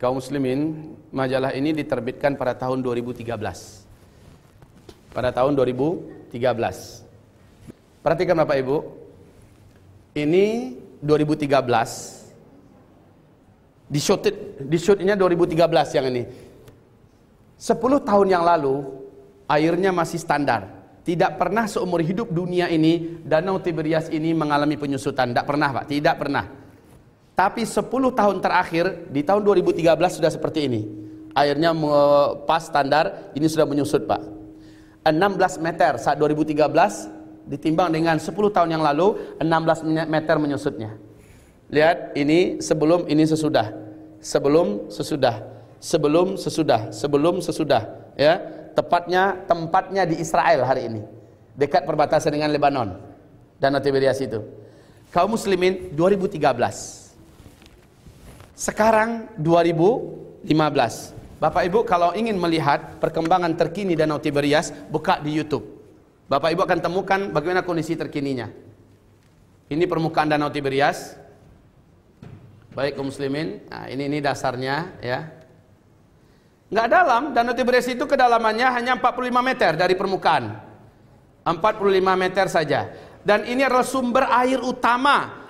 kaum muslimin, majalah ini diterbitkan pada tahun 2013. Pada tahun 2013. Perhatikan Bapak Ibu. Ini 2013. Di shoot di shootnya 2013 yang ini. 10 tahun yang lalu airnya masih standar. Tidak pernah seumur hidup dunia ini Danau Tiberias ini mengalami penyusutan. Tidak pernah Pak, tidak pernah. Tapi 10 tahun terakhir di tahun 2013 sudah seperti ini. Airnya pas standar, ini sudah menyusut Pak. 16 meter saat 2013 ditimbang dengan 10 tahun yang lalu 16 meter menyusutnya. Lihat, ini sebelum ini sesudah. Sebelum sesudah. Sebelum sesudah. Sebelum sesudah, ya. Tepatnya tempatnya di Israel hari ini. Dekat perbatasan dengan Lebanon. dan Tiberias itu. Kaum muslimin 2013 sekarang 2015. Bapak Ibu kalau ingin melihat perkembangan terkini Danau Tiberias, buka di YouTube. Bapak Ibu akan temukan bagaimana kondisi terkininya. Ini permukaan Danau Tiberias. Baik kaum muslimin, nah, ini ini dasarnya ya. Enggak dalam, Danau Tiberias itu kedalamannya hanya 45 meter dari permukaan. 45 meter saja. Dan ini adalah sumber air utama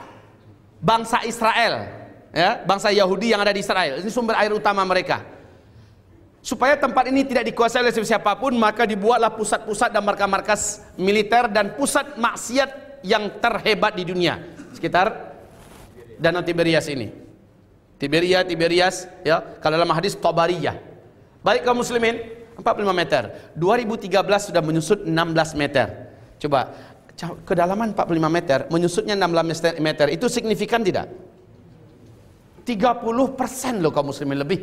bangsa Israel ya, bangsa Yahudi yang ada di Israel. Ini sumber air utama mereka. Supaya tempat ini tidak dikuasai oleh siapa pun, maka dibuatlah pusat-pusat dan markas-markas militer dan pusat maksiat yang terhebat di dunia. Sekitar Danau Tiberias ini. Tiberia, Tiberias, ya, kalau dalam hadis Tabariyah. Baik kaum muslimin, 45 meter. 2013 sudah menyusut 16 meter. Coba, kedalaman 45 meter, menyusutnya 16 meter, itu signifikan tidak? 30% loh kaum muslimin lebih.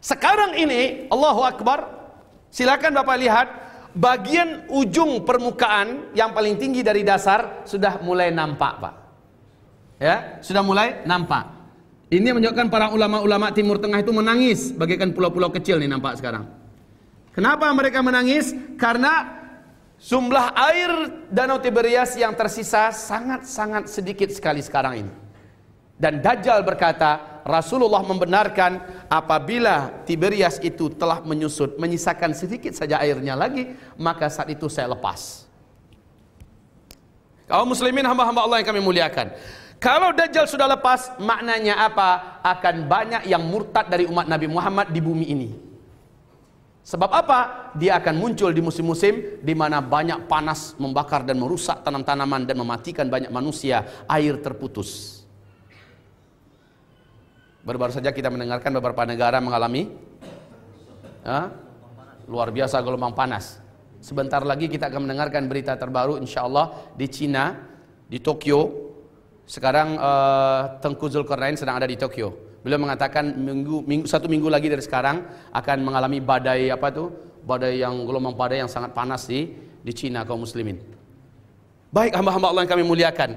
Sekarang ini Allahu Akbar, silakan Bapak lihat bagian ujung permukaan yang paling tinggi dari dasar sudah mulai nampak, Pak. Ya, sudah mulai nampak. Ini menunjukkan para ulama-ulama Timur Tengah itu menangis bagaikan pulau-pulau kecil nih nampak sekarang. Kenapa mereka menangis? Karena jumlah air Danau Tiberias yang tersisa sangat-sangat sedikit sekali sekarang ini. Dan Dajjal berkata, Rasulullah membenarkan apabila Tiberias itu telah menyusut, menyisakan sedikit saja airnya lagi, maka saat itu saya lepas. Kaum muslimin hamba-hamba Allah yang kami muliakan. Kalau Dajjal sudah lepas, maknanya apa? Akan banyak yang murtad dari umat Nabi Muhammad di bumi ini. Sebab apa? Dia akan muncul di musim-musim di mana banyak panas membakar dan merusak tanam-tanaman dan mematikan banyak manusia, air terputus. Baru-baru saja kita mendengarkan beberapa negara mengalami ya, luar biasa gelombang panas. Sebentar lagi kita akan mendengarkan berita terbaru insya Allah di Cina, di Tokyo. Sekarang uh, Tengku Zulkarnain sedang ada di Tokyo. Beliau mengatakan minggu, minggu satu minggu lagi dari sekarang akan mengalami badai apa tuh? Badai yang gelombang badai yang sangat panas di di Cina kaum muslimin. Baik hamba-hamba Allah yang kami muliakan.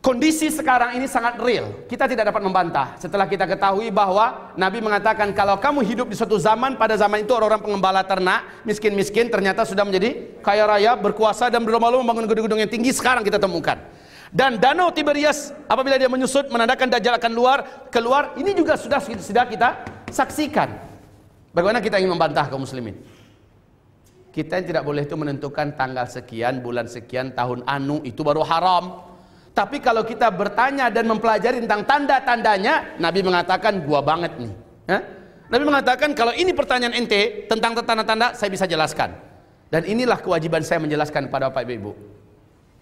Kondisi sekarang ini sangat real. Kita tidak dapat membantah. Setelah kita ketahui bahwa Nabi mengatakan kalau kamu hidup di suatu zaman, pada zaman itu orang-orang pengembala ternak, miskin-miskin, ternyata sudah menjadi kaya raya, berkuasa dan berlomba-lomba membangun gedung-gedung yang tinggi. Sekarang kita temukan. Dan danau Tiberias apabila dia menyusut menandakan Dajjal akan luar keluar. Ini juga sudah sudah kita saksikan. Bagaimana kita ingin membantah kaum muslimin? Kita yang tidak boleh itu menentukan tanggal sekian, bulan sekian, tahun anu itu baru haram. Tapi kalau kita bertanya dan mempelajari tentang tanda-tandanya, Nabi mengatakan gua banget nih. Ya? Nabi mengatakan kalau ini pertanyaan ente tentang tanda-tanda saya bisa jelaskan. Dan inilah kewajiban saya menjelaskan kepada Bapak Ibu.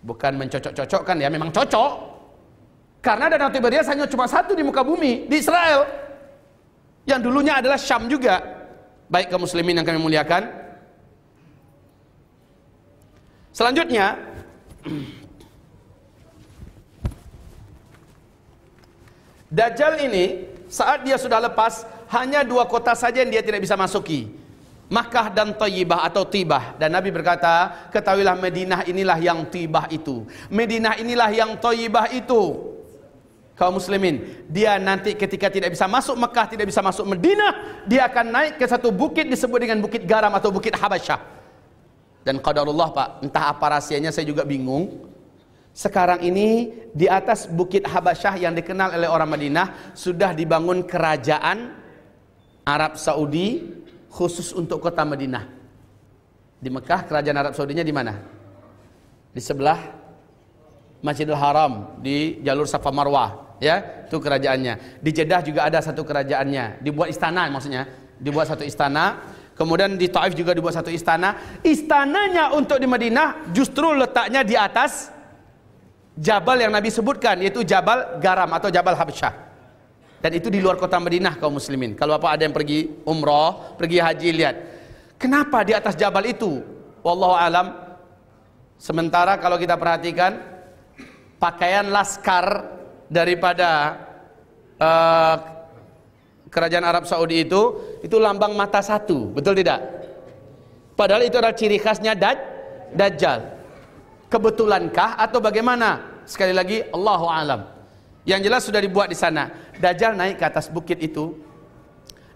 Bukan mencocok-cocokkan ya, memang cocok. Karena Danau Tiberias hanya cuma satu di muka bumi, di Israel. Yang dulunya adalah Syam juga. Baik kaum muslimin yang kami muliakan. Selanjutnya, Dajjal ini saat dia sudah lepas hanya dua kota saja yang dia tidak bisa masuki. Makkah dan Tayyibah atau Tibah dan Nabi berkata, ketahuilah Madinah inilah yang Tibah itu. Madinah inilah yang Tayyibah itu. Kaum muslimin, dia nanti ketika tidak bisa masuk Mekah, tidak bisa masuk Madinah, dia akan naik ke satu bukit disebut dengan Bukit Garam atau Bukit Habasyah. Dan qadarullah Pak, entah apa rahasianya saya juga bingung. Sekarang ini di atas bukit Habasyah yang dikenal oleh orang Madinah sudah dibangun kerajaan Arab Saudi khusus untuk kota Madinah. Di Mekah kerajaan Arab Saudinya di mana? Di sebelah Masjidil Haram di jalur Safa Marwah, ya, itu kerajaannya. Di Jeddah juga ada satu kerajaannya, dibuat istana maksudnya, dibuat satu istana. Kemudian di Taif juga dibuat satu istana. Istananya untuk di Madinah justru letaknya di atas Jabal yang Nabi sebutkan yaitu Jabal Garam atau Jabal Habsyah. Dan itu di luar kota Madinah kaum muslimin. Kalau apa ada yang pergi umrah, pergi haji lihat. Kenapa di atas jabal itu? Wallahu alam. Sementara kalau kita perhatikan pakaian laskar daripada uh, kerajaan Arab Saudi itu itu lambang mata satu, betul tidak? Padahal itu adalah ciri khasnya daj, Dajjal. Kebetulankah atau bagaimana? Sekali lagi Allahu alam. Yang jelas sudah dibuat di sana. Dajjal naik ke atas bukit itu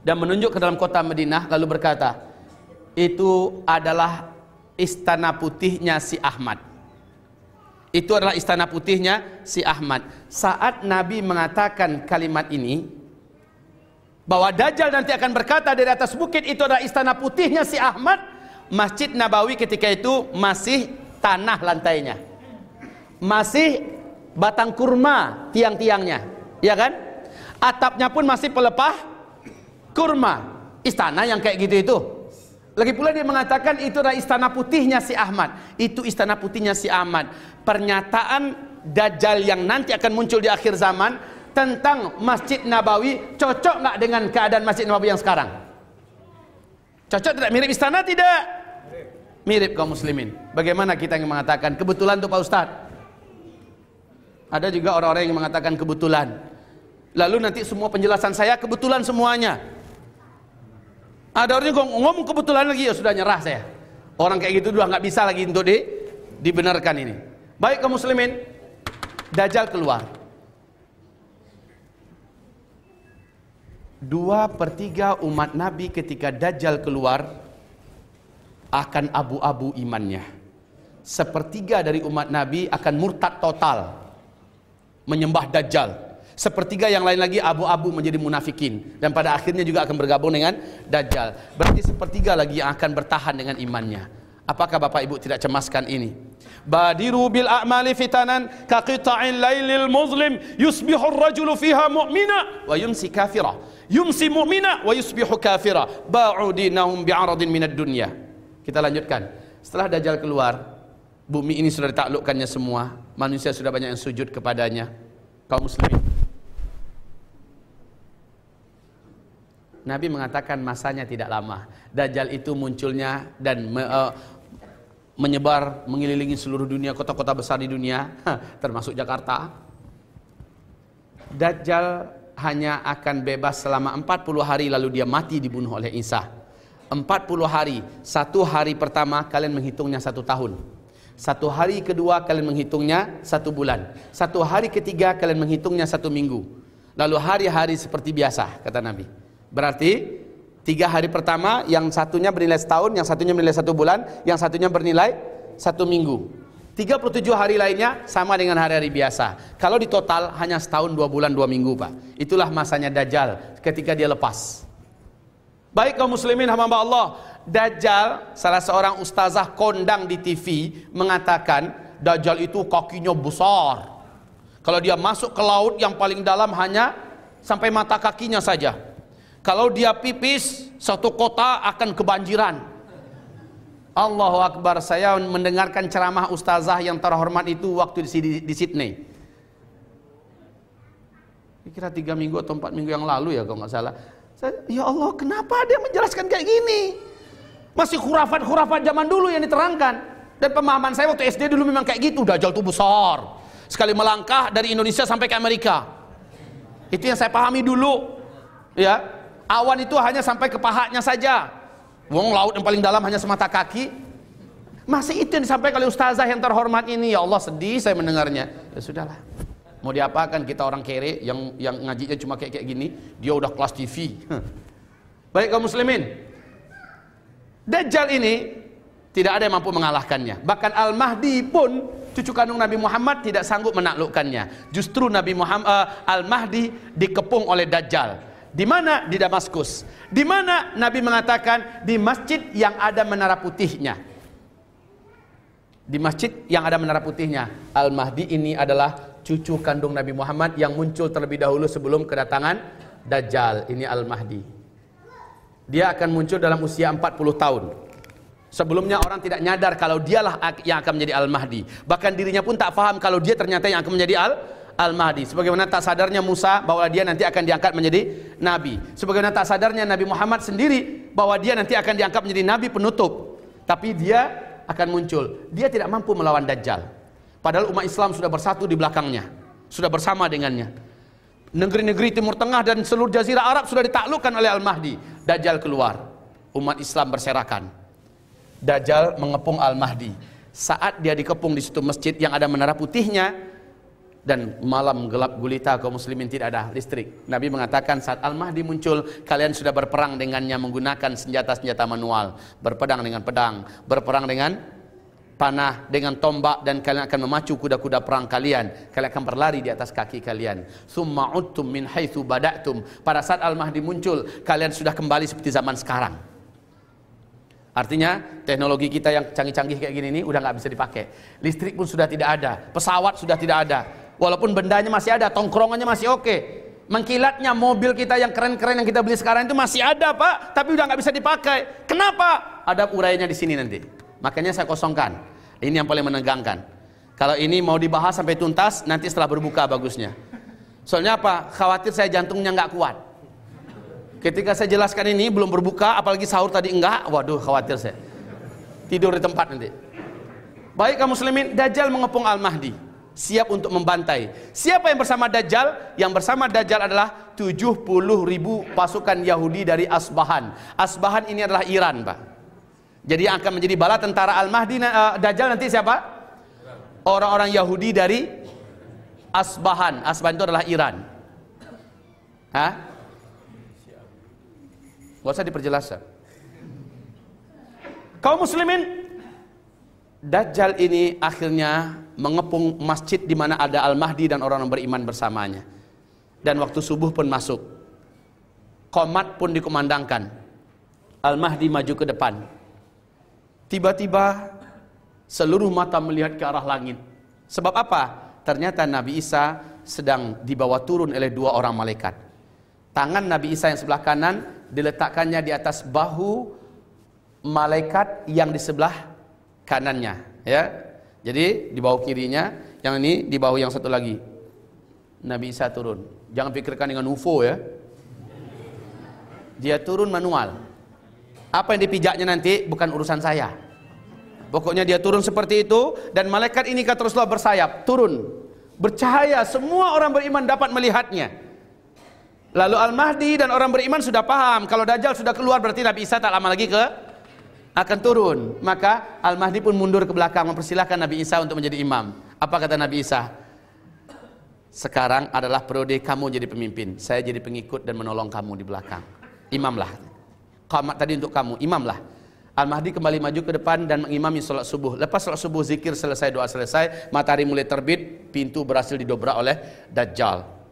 dan menunjuk ke dalam kota Madinah lalu berkata, "Itu adalah istana putihnya si Ahmad." Itu adalah istana putihnya si Ahmad. Saat Nabi mengatakan kalimat ini, bahwa Dajjal nanti akan berkata dari atas bukit itu adalah istana putihnya si Ahmad, Masjid Nabawi ketika itu masih tanah lantainya. Masih batang kurma tiang-tiangnya, ya kan? Atapnya pun masih pelepah kurma. Istana yang kayak gitu itu. Lagi pula dia mengatakan itu adalah istana putihnya si Ahmad. Itu istana putihnya si Ahmad. Pernyataan Dajjal yang nanti akan muncul di akhir zaman tentang Masjid Nabawi cocok nggak dengan keadaan Masjid Nabawi yang sekarang? Cocok tidak mirip istana tidak? Mirip kaum muslimin. Bagaimana kita yang mengatakan kebetulan tuh Pak Ustaz? Ada juga orang-orang yang mengatakan kebetulan. Lalu nanti semua penjelasan saya kebetulan semuanya. Ada orang yang ngomong kebetulan lagi ya sudah nyerah saya. Orang kayak gitu udah nggak bisa lagi untuk di, dibenarkan ini. Baik kaum muslimin, Dajjal keluar. Dua per tiga umat Nabi ketika Dajjal keluar akan abu-abu imannya. Sepertiga dari umat Nabi akan murtad total. Menyembah Dajjal. Sepertiga yang lain lagi abu-abu menjadi munafikin. Dan pada akhirnya juga akan bergabung dengan Dajjal. Berarti sepertiga lagi yang akan bertahan dengan imannya. Apakah Bapak Ibu tidak cemaskan ini? Badiru bil a'mali fitanan ka qita'in lailil muzlim yusbihu ar-rajulu fiha mu'mina wa yumsi kafira. Yumsi mu'mina wa yusbihu kafira. Ba'u dinahum bi'aradin minad dunya. Kita lanjutkan. Setelah Dajjal keluar, bumi ini sudah ditaklukkannya semua. Manusia sudah banyak yang sujud kepadanya. Kaum muslimin. Nabi mengatakan masanya tidak lama. Dajjal itu munculnya dan me, uh, menyebar mengelilingi seluruh dunia, kota-kota besar di dunia, termasuk Jakarta. Dajjal hanya akan bebas selama 40 hari lalu dia mati dibunuh oleh Isa. 40 hari. Satu hari pertama kalian menghitungnya satu tahun. Satu hari kedua kalian menghitungnya satu bulan. Satu hari ketiga kalian menghitungnya satu minggu. Lalu hari-hari seperti biasa kata Nabi. Berarti Tiga hari pertama yang satunya bernilai setahun Yang satunya bernilai satu bulan Yang satunya bernilai satu minggu. 37 hari lainnya sama dengan hari-hari biasa. Kalau di total hanya setahun dua bulan dua minggu Pak. Itulah masanya Dajjal ketika dia lepas Baik kaum muslimin hamba Allah, Dajjal salah seorang ustazah kondang di TV mengatakan Dajjal itu kakinya besar. Kalau dia masuk ke laut yang paling dalam hanya sampai mata kakinya saja. Kalau dia pipis, satu kota akan kebanjiran. Allahu Akbar, saya mendengarkan ceramah ustazah yang terhormat itu waktu di, di Sydney. Kira tiga minggu atau empat minggu yang lalu ya kalau nggak salah ya Allah kenapa dia menjelaskan kayak gini? Masih khurafat-khurafat zaman dulu yang diterangkan. Dan pemahaman saya waktu SD dulu memang kayak gitu. Dajjal itu besar. Sekali melangkah dari Indonesia sampai ke Amerika. Itu yang saya pahami dulu. Ya, awan itu hanya sampai ke pahanya saja. Wong laut yang paling dalam hanya semata kaki. Masih itu yang disampaikan oleh ustazah yang terhormat ini. Ya Allah sedih saya mendengarnya. Ya sudahlah. Mau diapakan kita orang kere yang yang ngajinya cuma kayak kayak gini, dia udah kelas TV. Baik kaum muslimin. Dajjal ini tidak ada yang mampu mengalahkannya. Bahkan Al-Mahdi pun cucu kandung Nabi Muhammad tidak sanggup menaklukkannya. Justru Nabi Muhammad uh, Al-Mahdi dikepung oleh Dajjal. Di mana? Di Damaskus. Di mana Nabi mengatakan di masjid yang ada menara putihnya. Di masjid yang ada menara putihnya. Al-Mahdi ini adalah cucu kandung Nabi Muhammad yang muncul terlebih dahulu sebelum kedatangan Dajjal. Ini Al-Mahdi. Dia akan muncul dalam usia 40 tahun. Sebelumnya orang tidak nyadar kalau dialah yang akan menjadi Al-Mahdi. Bahkan dirinya pun tak faham kalau dia ternyata yang akan menjadi Al Al-Mahdi. Sebagaimana tak sadarnya Musa bahwa dia nanti akan diangkat menjadi nabi. Sebagaimana tak sadarnya Nabi Muhammad sendiri bahwa dia nanti akan diangkat menjadi nabi penutup. Tapi dia akan muncul. Dia tidak mampu melawan Dajjal. Padahal umat Islam sudah bersatu di belakangnya. Sudah bersama dengannya. Negeri-negeri Timur Tengah dan seluruh jazirah Arab sudah ditaklukkan oleh Al-Mahdi. Dajjal keluar. Umat Islam berserakan. Dajjal mengepung Al-Mahdi. Saat dia dikepung di situ masjid yang ada menara putihnya dan malam gelap gulita kaum muslimin tidak ada listrik. Nabi mengatakan saat Al-Mahdi muncul, kalian sudah berperang dengannya menggunakan senjata-senjata manual, berpedang dengan pedang, berperang dengan panah dengan tombak dan kalian akan memacu kuda-kuda perang kalian kalian akan berlari di atas kaki kalian summa uttum min haitsu bada'tum pada saat al-mahdi muncul kalian sudah kembali seperti zaman sekarang Artinya teknologi kita yang canggih-canggih kayak gini ini udah nggak bisa dipakai. Listrik pun sudah tidak ada, pesawat sudah tidak ada. Walaupun bendanya masih ada, tongkrongannya masih oke. Mengkilatnya mobil kita yang keren-keren yang kita beli sekarang itu masih ada pak, tapi udah nggak bisa dipakai. Kenapa? Ada urainya di sini nanti. Makanya saya kosongkan. Ini yang paling menegangkan. Kalau ini mau dibahas sampai tuntas, nanti setelah berbuka bagusnya. Soalnya apa? Khawatir saya jantungnya nggak kuat. Ketika saya jelaskan ini belum berbuka, apalagi sahur tadi enggak, waduh khawatir saya. Tidur di tempat nanti. Baik kaum muslimin, Dajjal mengepung Al-Mahdi. Siap untuk membantai. Siapa yang bersama Dajjal? Yang bersama Dajjal adalah 70 ribu pasukan Yahudi dari Asbahan. Asbahan ini adalah Iran, Pak. Jadi yang akan menjadi bala tentara Al-Mahdi, uh, Dajjal nanti siapa? Orang-orang Yahudi dari Asbahan. Asbahan itu adalah Iran. Hah? Gak usah diperjelas. Kaum muslimin, Dajjal ini akhirnya mengepung masjid di mana ada Al-Mahdi dan orang-orang beriman bersamanya. Dan waktu subuh pun masuk. Komat pun dikumandangkan. Al-Mahdi maju ke depan. Tiba-tiba seluruh mata melihat ke arah langit. Sebab apa? Ternyata Nabi Isa sedang dibawa turun oleh dua orang malaikat. Tangan Nabi Isa yang sebelah kanan diletakkannya di atas bahu malaikat yang di sebelah kanannya ya jadi di bahu kirinya yang ini di bahu yang satu lagi Nabi Isa turun jangan pikirkan dengan UFO ya dia turun manual apa yang dipijaknya nanti bukan urusan saya pokoknya dia turun seperti itu dan malaikat ini kata Rasulullah bersayap turun bercahaya semua orang beriman dapat melihatnya Lalu Al-Mahdi dan orang beriman sudah paham kalau Dajjal sudah keluar berarti Nabi Isa tak lama lagi ke akan turun. Maka Al-Mahdi pun mundur ke belakang mempersilahkan Nabi Isa untuk menjadi imam. Apa kata Nabi Isa? Sekarang adalah periode kamu jadi pemimpin, saya jadi pengikut dan menolong kamu di belakang. Imamlah. Qamat tadi untuk kamu, imamlah. Al-Mahdi kembali maju ke depan dan mengimami sholat subuh. Lepas sholat subuh, zikir selesai, doa selesai, matahari mulai terbit, pintu berhasil didobrak oleh Dajjal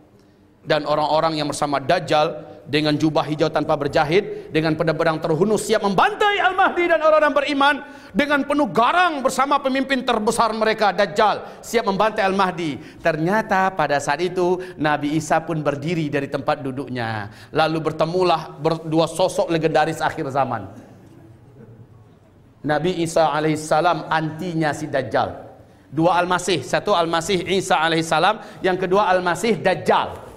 dan orang-orang yang bersama Dajjal dengan jubah hijau tanpa berjahit dengan pedang-pedang terhunus siap membantai Al-Mahdi dan orang-orang beriman dengan penuh garang bersama pemimpin terbesar mereka Dajjal siap membantai Al-Mahdi. Ternyata pada saat itu Nabi Isa pun berdiri dari tempat duduknya. Lalu bertemulah dua sosok legendaris akhir zaman. Nabi Isa alaihissalam antinya si Dajjal. Dua Al-Masih satu Al-Masih Isa alaihissalam yang kedua Al-Masih Dajjal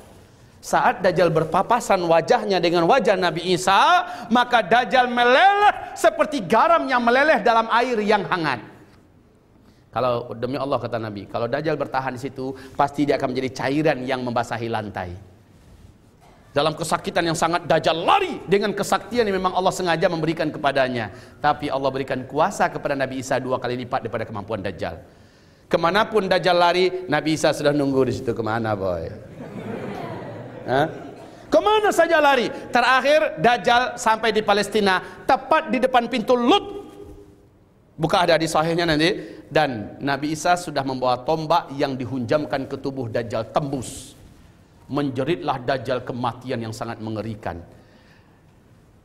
saat Dajjal berpapasan wajahnya dengan wajah Nabi Isa, maka Dajjal meleleh seperti garam yang meleleh dalam air yang hangat. Kalau demi Allah kata Nabi, kalau Dajjal bertahan di situ, pasti dia akan menjadi cairan yang membasahi lantai. Dalam kesakitan yang sangat Dajjal lari dengan kesaktian yang memang Allah sengaja memberikan kepadanya. Tapi Allah berikan kuasa kepada Nabi Isa dua kali lipat daripada kemampuan Dajjal. Ke mana pun Dajjal lari, Nabi Isa sudah nunggu di situ. Ke mana boy? Ha? Ke mana saja lari? Terakhir Dajjal sampai di Palestina, tepat di depan pintu Lut. Buka ada di sahihnya nanti. dan Nabi Isa sudah membawa tombak yang dihunjamkan ke tubuh Dajjal tembus menjeritlah Dajjal kematian yang sangat mengerikan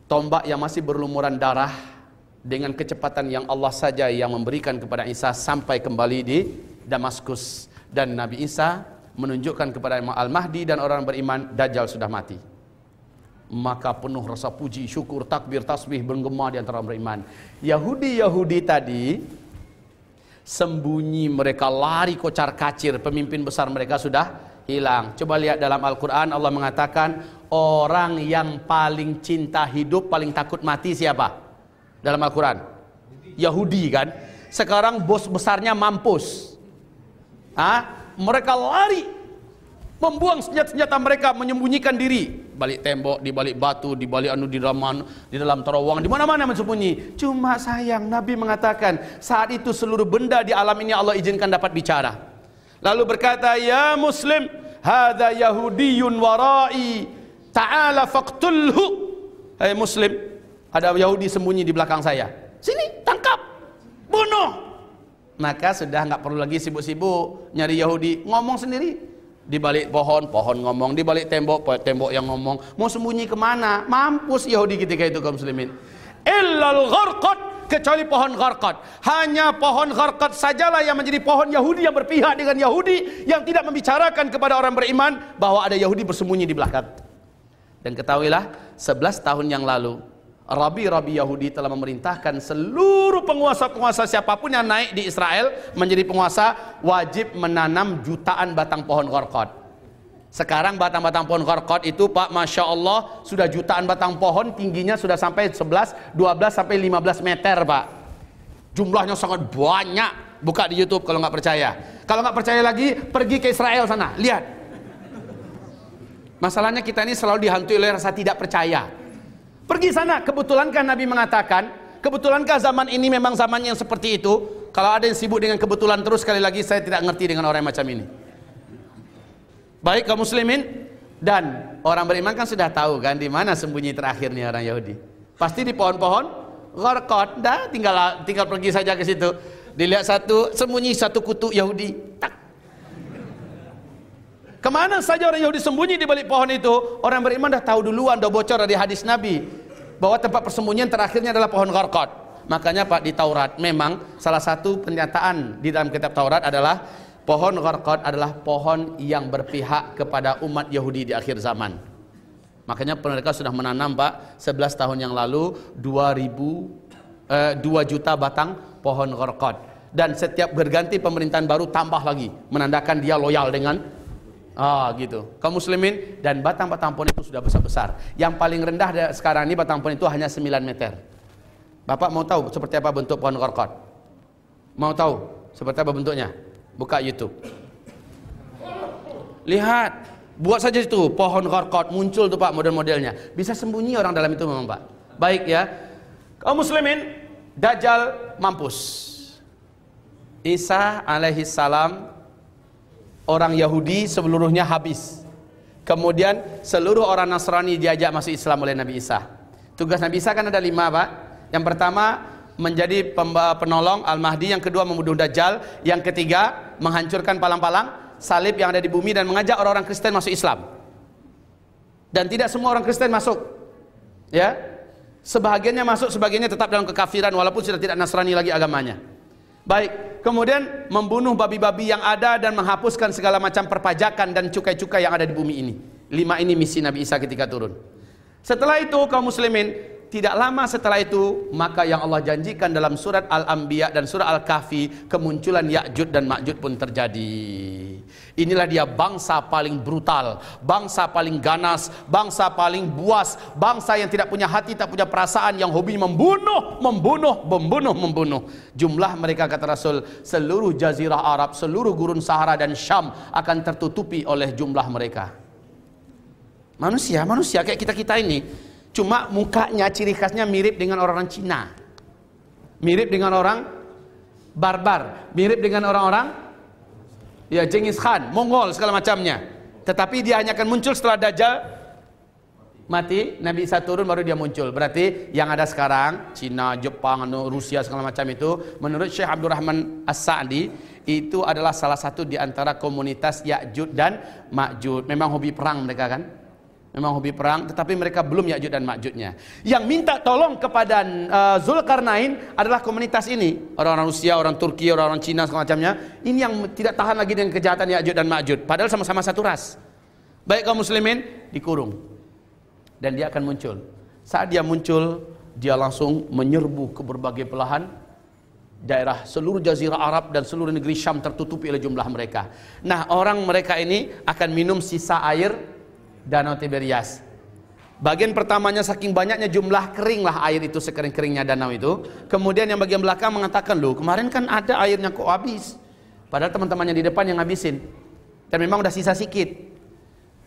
tombak yang masih berlumuran darah dengan kecepatan yang Allah saja yang memberikan kepada Isa sampai kembali di Damaskus dan Nabi Isa menunjukkan kepada Al-Mahdi dan orang beriman Dajjal sudah mati. Maka penuh rasa puji syukur takbir tasbih bergema di antara orang beriman. Yahudi-Yahudi tadi sembunyi mereka lari kocar kacir. Pemimpin besar mereka sudah hilang. Coba lihat dalam Al-Quran Allah mengatakan orang yang paling cinta hidup paling takut mati siapa? Dalam Al-Quran. Yahudi kan? Sekarang bos besarnya mampus. Ah mereka lari membuang senjata-senjata mereka menyembunyikan diri balik tembok, di balik batu, di balik anu di dalam di dalam terowongan, di mana-mana mensembunyi. Cuma sayang Nabi mengatakan saat itu seluruh benda di alam ini Allah izinkan dapat bicara. Lalu berkata, "Ya Muslim, hadza Yahudiyun warai, ta'ala faqtulhu." Hey Muslim, ada Yahudi sembunyi di belakang saya. Sini, tangkap. Bunuh. Maka sudah nggak perlu lagi sibuk-sibuk nyari Yahudi, ngomong sendiri di balik pohon, pohon ngomong, di balik tembok, tembok yang ngomong. Mau sembunyi ke mana? Mampus Yahudi ketika itu kaum muslimin. Illal gharqat kecuali pohon gharqat. Hanya pohon gharqat sajalah yang menjadi pohon Yahudi yang berpihak dengan Yahudi yang tidak membicarakan kepada orang beriman bahwa ada Yahudi bersembunyi di belakang. Dan ketahuilah 11 tahun yang lalu Rabi-rabi Yahudi telah memerintahkan seluruh penguasa-penguasa siapa pun yang naik di Israel menjadi penguasa wajib menanam jutaan batang pohon korkot. Sekarang batang-batang pohon korkot itu Pak Masya Allah sudah jutaan batang pohon tingginya sudah sampai 11, 12 sampai 15 meter Pak. Jumlahnya sangat banyak. Buka di Youtube kalau nggak percaya. Kalau nggak percaya lagi pergi ke Israel sana. Lihat. Masalahnya kita ini selalu dihantui oleh rasa tidak percaya. Pergi sana, kebetulankah Nabi mengatakan, kebetulankah zaman ini memang zaman yang seperti itu? Kalau ada yang sibuk dengan kebetulan terus sekali lagi saya tidak ngerti dengan orang macam ini. Baik kaum muslimin dan orang beriman kan sudah tahu kan di mana sembunyi terakhirnya orang Yahudi. Pasti di pohon-pohon gharqad. Dah tinggal tinggal pergi saja ke situ. Dilihat satu sembunyi satu kutu Yahudi. Tak. Ke mana saja orang Yahudi sembunyi di balik pohon itu, orang beriman dah tahu duluan, dah bocor dari hadis Nabi bahwa tempat persembunyian terakhirnya adalah pohon Gharqad. Makanya Pak di Taurat memang salah satu pernyataan di dalam kitab Taurat adalah pohon Gharqad adalah pohon yang berpihak kepada umat Yahudi di akhir zaman. Makanya mereka sudah menanam Pak 11 tahun yang lalu 2000 eh, 2 juta batang pohon Gharqad dan setiap berganti pemerintahan baru tambah lagi menandakan dia loyal dengan Ah gitu. Kaum muslimin dan batang-batang pohon itu sudah besar-besar. Yang paling rendah sekarang ini batang pohon itu hanya 9 meter. Bapak mau tahu seperti apa bentuk pohon korkot? Mau tahu seperti apa bentuknya? Buka YouTube. Lihat, buat saja itu pohon korkot muncul tuh Pak model-modelnya. Bisa sembunyi orang dalam itu memang Pak. Baik ya. Kaum muslimin, Dajjal mampus. Isa alaihi salam orang Yahudi seluruhnya habis. Kemudian seluruh orang Nasrani diajak masuk Islam oleh Nabi Isa. Tugas Nabi Isa kan ada lima pak. Yang pertama menjadi penolong Al-Mahdi. Yang kedua membunuh Dajjal. Yang ketiga menghancurkan palang-palang salib yang ada di bumi dan mengajak orang-orang Kristen masuk Islam. Dan tidak semua orang Kristen masuk. Ya, sebahagiannya masuk, sebagiannya tetap dalam kekafiran walaupun sudah tidak Nasrani lagi agamanya. Baik, kemudian membunuh babi-babi yang ada dan menghapuskan segala macam perpajakan dan cukai-cukai yang ada di bumi ini. Lima ini misi Nabi Isa ketika turun. Setelah itu kaum muslimin tidak lama setelah itu maka yang Allah janjikan dalam surat Al-Anbiya dan surat Al-Kahfi kemunculan Ya'jud dan Ma'jud pun terjadi. Inilah dia bangsa paling brutal, bangsa paling ganas, bangsa paling buas, bangsa yang tidak punya hati, tak punya perasaan, yang hobi membunuh, membunuh, membunuh, membunuh. Jumlah mereka kata Rasul, seluruh jazirah Arab, seluruh gurun Sahara dan Syam akan tertutupi oleh jumlah mereka. Manusia, manusia kayak kita-kita ini Cuma mukanya ciri khasnya mirip dengan orang-orang Cina. Mirip dengan orang barbar, mirip dengan orang-orang ya Genghis Khan, Mongol segala macamnya. Tetapi dia hanya akan muncul setelah Dajjal mati, Nabi Isa turun baru dia muncul. Berarti yang ada sekarang Cina, Jepang, Rusia segala macam itu menurut Syekh Abdurrahman As-Sa'di itu adalah salah satu di antara komunitas Ya'jud dan Ma'jud. Memang hobi perang mereka kan? Memang hobi perang, tetapi mereka belum Ya'jud dan Ma'judnya. Yang minta tolong kepada uh, Zulkarnain adalah komunitas ini. Orang-orang Rusia, orang Turki, orang-orang Cina segala macamnya. Ini yang tidak tahan lagi dengan kejahatan Ya'jud dan Ma'jud. Padahal sama-sama satu ras. Baik kaum muslimin dikurung dan dia akan muncul. Saat dia muncul, dia langsung menyerbu ke berbagai belahan daerah seluruh jazirah Arab dan seluruh negeri Syam tertutupi oleh jumlah mereka. Nah, orang mereka ini akan minum sisa air Danau Tiberias. Bagian pertamanya saking banyaknya jumlah keringlah air itu sekering-keringnya danau itu. Kemudian yang bagian belakang mengatakan, "Loh, kemarin kan ada airnya kok habis." Padahal teman-temannya di depan yang ngabisin. Dan memang udah sisa sedikit.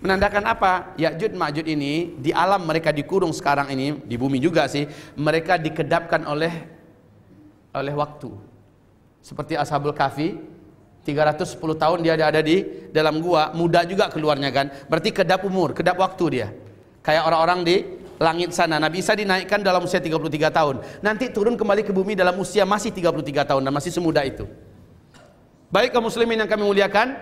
Menandakan apa? Ya'jud Ma'jud ini di alam mereka dikurung sekarang ini, di bumi juga sih, mereka dikedapkan oleh oleh waktu. Seperti Ashabul Kahfi, 310 tahun dia ada di dalam gua, muda juga keluarnya kan. Berarti kedap umur, kedap waktu dia. Kayak orang-orang di langit sana. Nabi Isa dinaikkan dalam usia 33 tahun. Nanti turun kembali ke bumi dalam usia masih 33 tahun dan masih semuda itu. Baik kaum muslimin yang kami muliakan.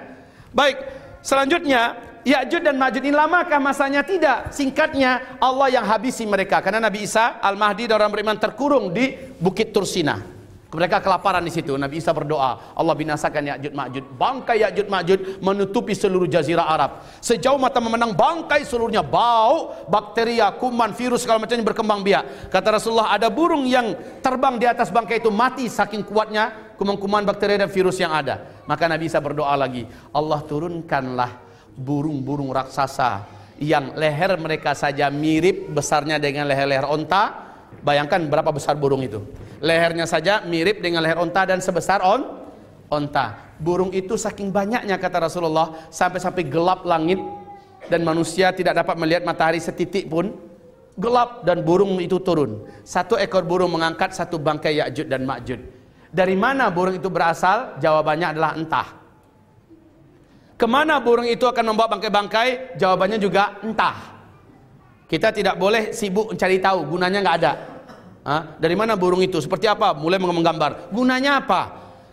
Baik, selanjutnya Ya'jud dan Ma'jud ini lamakah masanya? Tidak. Singkatnya Allah yang habisi mereka. Karena Nabi Isa Al-Mahdi dan orang beriman terkurung di Bukit Tursina. Mereka kelaparan di situ. Nabi Isa berdoa, Allah binasakan Ya'jud Ma'jud. Bangkai Ya'jud Ma'jud menutupi seluruh jazirah Arab. Sejauh mata memandang bangkai seluruhnya bau, bakteria, kuman, virus segala macamnya berkembang biak. Kata Rasulullah, ada burung yang terbang di atas bangkai itu mati saking kuatnya kuman-kuman bakteri dan virus yang ada. Maka Nabi Isa berdoa lagi, Allah turunkanlah burung-burung raksasa yang leher mereka saja mirip besarnya dengan leher-leher onta. Bayangkan berapa besar burung itu. Lehernya saja mirip dengan leher onta dan sebesar on onta. Burung itu saking banyaknya kata Rasulullah sampai-sampai gelap langit dan manusia tidak dapat melihat matahari setitik pun gelap dan burung itu turun. Satu ekor burung mengangkat satu bangkai Ya'jud dan Ma'jud. Dari mana burung itu berasal? Jawabannya adalah entah. Ke mana burung itu akan membawa bangkai-bangkai? Jawabannya juga entah. Kita tidak boleh sibuk mencari tahu, gunanya nggak ada. Hah? Dari mana burung itu? Seperti apa? Mulai menggambar. Gunanya apa?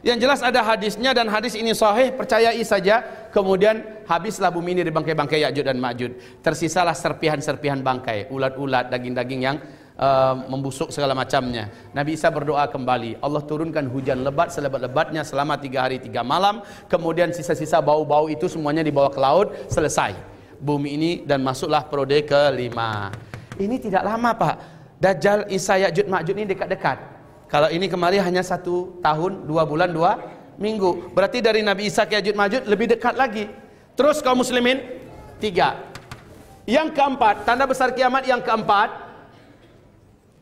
Yang jelas ada hadisnya dan hadis ini sahih, percayai saja. Kemudian habislah bumi ini di bangkai-bangkai Ya'jud dan Ma'jud. Tersisalah serpihan-serpihan bangkai, ulat-ulat, daging-daging yang uh, membusuk segala macamnya. Nabi Isa berdoa kembali. Allah turunkan hujan lebat selebat-lebatnya selama tiga hari tiga malam. Kemudian sisa-sisa bau-bau itu semuanya dibawa ke laut. Selesai. Bumi ini dan masuklah periode kelima. Ini tidak lama Pak. Dajjal Isa Ya'jud Ma'jud ini dekat-dekat. Kalau ini kemarin hanya satu tahun, dua bulan, dua minggu. Berarti dari Nabi Isa Ya'jud Ma'jud lebih dekat lagi. Terus kaum muslimin, tiga. Yang keempat, tanda besar kiamat yang keempat,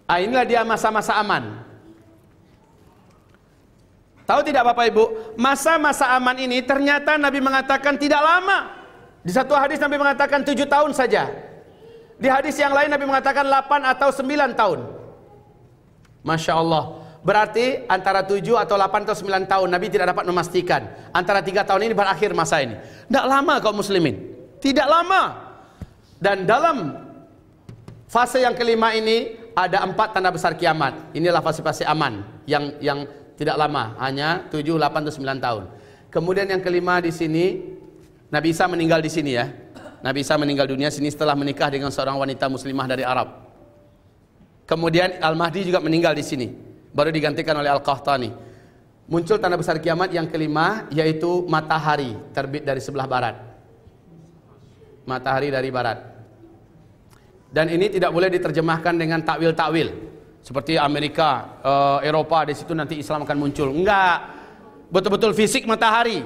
Ah, inilah dia masa-masa aman. Tahu tidak Bapak Ibu, masa-masa aman ini ternyata Nabi mengatakan tidak lama. Di satu hadis Nabi mengatakan tujuh tahun saja. Di hadis yang lain Nabi mengatakan 8 atau 9 tahun. Masya Allah. Berarti antara 7 atau 8 atau 9 tahun Nabi tidak dapat memastikan. Antara 3 tahun ini berakhir masa ini. Tidak lama kaum muslimin. Tidak lama. Dan dalam fase yang kelima ini ada empat tanda besar kiamat. Inilah fase-fase aman yang yang tidak lama, hanya 7, 8 atau 9 tahun. Kemudian yang kelima di sini Nabi Isa meninggal di sini ya. Nabi Isa meninggal dunia sini setelah menikah dengan seorang wanita muslimah dari Arab. Kemudian Al-Mahdi juga meninggal di sini, baru digantikan oleh Al-Qahtani. Muncul tanda besar kiamat yang kelima yaitu matahari terbit dari sebelah barat. Matahari dari barat. Dan ini tidak boleh diterjemahkan dengan takwil-takwil. Seperti Amerika, uh, Eropa di situ nanti Islam akan muncul. Enggak. Betul-betul fisik matahari.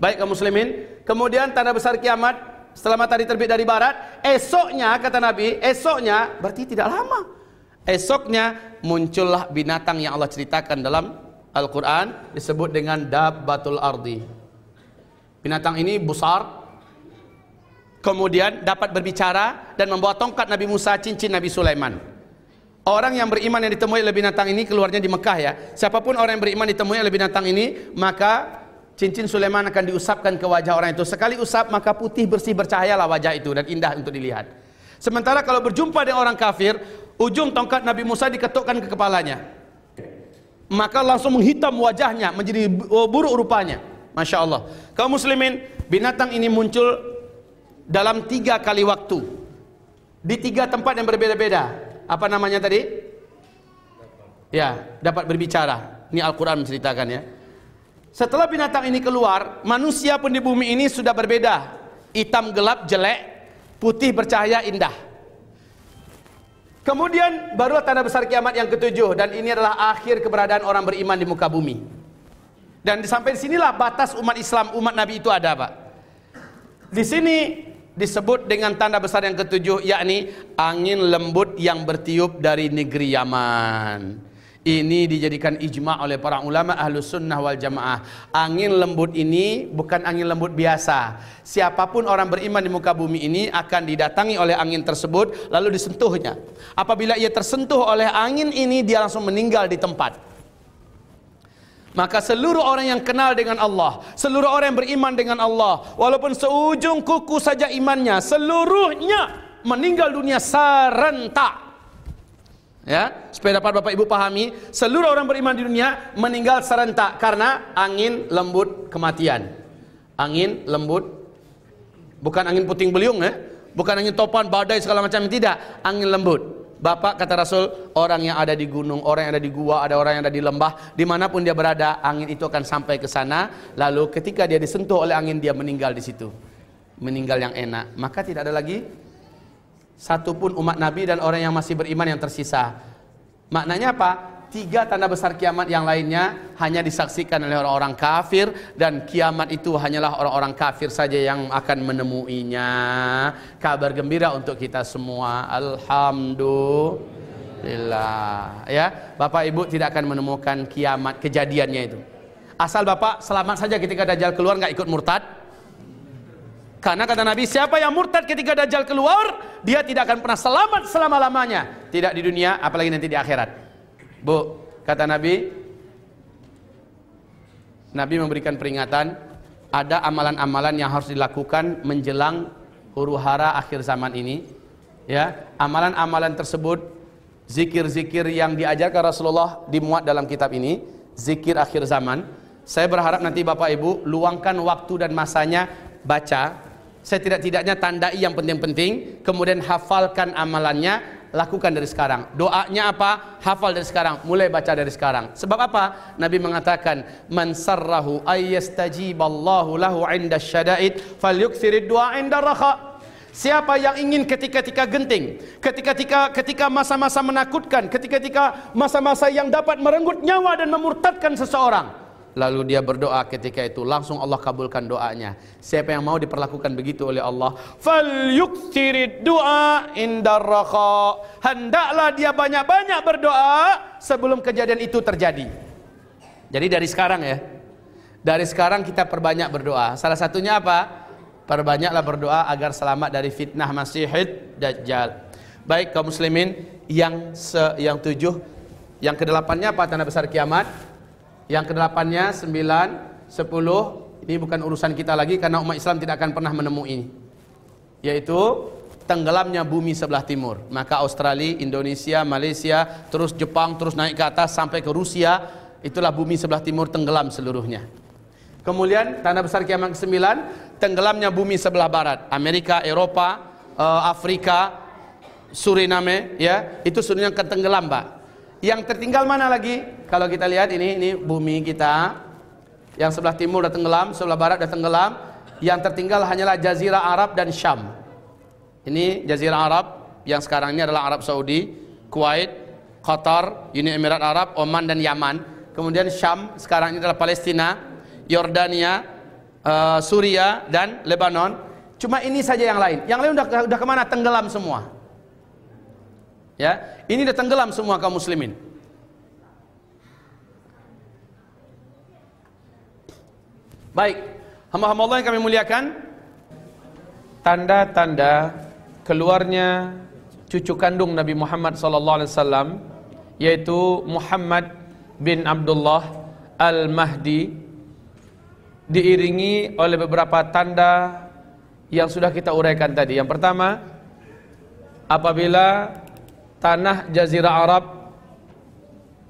Baik kaum muslimin. Kemudian tanda besar kiamat setelah matahari terbit dari barat, esoknya kata Nabi, esoknya berarti tidak lama. Esoknya muncullah binatang yang Allah ceritakan dalam Al-Quran disebut dengan dabbatul ardi. Binatang ini besar, kemudian dapat berbicara dan membawa tongkat Nabi Musa cincin Nabi Sulaiman orang yang beriman yang ditemui oleh binatang ini keluarnya di Mekah ya siapa pun orang yang beriman ditemui oleh binatang ini maka cincin Sulaiman akan diusapkan ke wajah orang itu sekali usap maka putih bersih bercahayalah wajah itu dan indah untuk dilihat Sementara kalau berjumpa dengan orang kafir, ujung tongkat Nabi Musa diketukkan ke kepalanya. Maka langsung menghitam wajahnya menjadi buruk rupanya. Masya Allah. Kaum muslimin, binatang ini muncul dalam tiga kali waktu. Di tiga tempat yang berbeda-beda. Apa namanya tadi? Ya, dapat berbicara. Ini Al-Quran menceritakan ya. Setelah binatang ini keluar, manusia pun di bumi ini sudah berbeda. Hitam gelap jelek, putih bercahaya indah. Kemudian barulah tanda besar kiamat yang ketujuh dan ini adalah akhir keberadaan orang beriman di muka bumi. Dan sampai sinilah batas umat Islam, umat Nabi itu ada, Pak. Di sini disebut dengan tanda besar yang ketujuh yakni angin lembut yang bertiup dari negeri Yaman. Ini dijadikan ijma oleh para ulama ahlu sunnah wal jamaah. Angin lembut ini bukan angin lembut biasa. Siapa pun orang beriman di muka bumi ini akan didatangi oleh angin tersebut lalu disentuhnya. Apabila ia tersentuh oleh angin ini dia langsung meninggal di tempat. Maka seluruh orang yang kenal dengan Allah, seluruh orang yang beriman dengan Allah, walaupun seujung kuku saja imannya, seluruhnya meninggal dunia serentak. Ya, supaya dapat Bapak Ibu pahami, seluruh orang beriman di dunia meninggal serentak karena angin lembut kematian. Angin lembut bukan angin puting beliung ya, bukan angin topan, badai segala macam tidak, angin lembut. Bapak kata Rasul, orang yang ada di gunung, orang yang ada di gua, ada orang yang ada di lembah, di mana pun dia berada, angin itu akan sampai ke sana. Lalu ketika dia disentuh oleh angin, dia meninggal di situ, meninggal yang enak. Maka tidak ada lagi satupun umat Nabi dan orang yang masih beriman yang tersisa. Maknanya apa? Tiga tanda besar kiamat yang lainnya hanya disaksikan oleh orang-orang kafir dan kiamat itu hanyalah orang-orang kafir saja yang akan menemuinya. Kabar gembira untuk kita semua. Alhamdulillah. Ya, Bapak Ibu tidak akan menemukan kiamat kejadiannya itu. Asal Bapak selamat saja ketika Dajjal keluar nggak ikut murtad, karena kata Nabi, siapa yang murtad ketika Dajjal keluar, dia tidak akan pernah selamat selama-lamanya. Tidak di dunia, apalagi nanti di akhirat. Bu, kata Nabi, Nabi memberikan peringatan, ada amalan-amalan yang harus dilakukan menjelang huru hara akhir zaman ini. Ya, amalan-amalan tersebut, zikir-zikir yang diajarkan Rasulullah dimuat dalam kitab ini, zikir akhir zaman. Saya berharap nanti Bapak Ibu luangkan waktu dan masanya baca setidak-tidaknya tandai yang penting-penting, kemudian hafalkan amalannya, lakukan dari sekarang. Doanya apa? Hafal dari sekarang, mulai baca dari sekarang. Sebab apa? Nabi mengatakan, "Man sarrahu ayyastajiballahu lahu 'inda syada'id falyuksirid du'a 'inda rakha." Siapa yang ingin ketika-ketika genting, ketika-ketika ketika masa-masa menakutkan, ketika-ketika masa-masa yang dapat merenggut nyawa dan memurtadkan seseorang, lalu dia berdoa ketika itu. Langsung Allah kabulkan doanya. Siapa yang mau diperlakukan begitu oleh Allah fal doa indar hendaklah dia banyak-banyak berdoa sebelum kejadian itu terjadi. Jadi dari sekarang ya. Dari sekarang kita perbanyak berdoa. Salah satunya apa? Perbanyaklah berdoa agar selamat dari fitnah masihid dajjal. Baik kaum muslimin yang se yang tujuh yang kedelapannya apa? Tanda besar kiamat yang kedelapannya sembilan, sepuluh. Ini bukan urusan kita lagi karena umat Islam tidak akan pernah menemui. Yaitu tenggelamnya bumi sebelah timur. Maka Australia, Indonesia, Malaysia, terus Jepang, terus naik ke atas sampai ke Rusia. Itulah bumi sebelah timur tenggelam seluruhnya. Kemudian tanda besar kiamat ke-9 tenggelamnya bumi sebelah barat. Amerika, Eropa, eh, Afrika, Suriname, ya itu sebenarnya akan tenggelam, Pak. Yang tertinggal mana lagi? Kalau kita lihat ini, ini bumi kita. Yang sebelah timur sudah tenggelam, sebelah barat sudah tenggelam. Yang tertinggal hanyalah Jazirah Arab dan Syam. Ini Jazirah Arab yang sekarang ini adalah Arab Saudi, Kuwait, Qatar, Uni Emirat Arab, Oman dan Yaman. Kemudian Syam sekarang ini adalah Palestina, Yordania, uh, Suria dan Lebanon. Cuma ini saja yang lain. Yang lain udah udah ke mana? Tenggelam semua. Ya, ini sudah tenggelam semua kaum muslimin. Baik, hamba-hamba Allah yang kami muliakan, tanda-tanda keluarnya cucu kandung Nabi Muhammad sallallahu alaihi wasallam yaitu Muhammad bin Abdullah Al-Mahdi diiringi oleh beberapa tanda yang sudah kita uraikan tadi. Yang pertama, apabila tanah jazirah Arab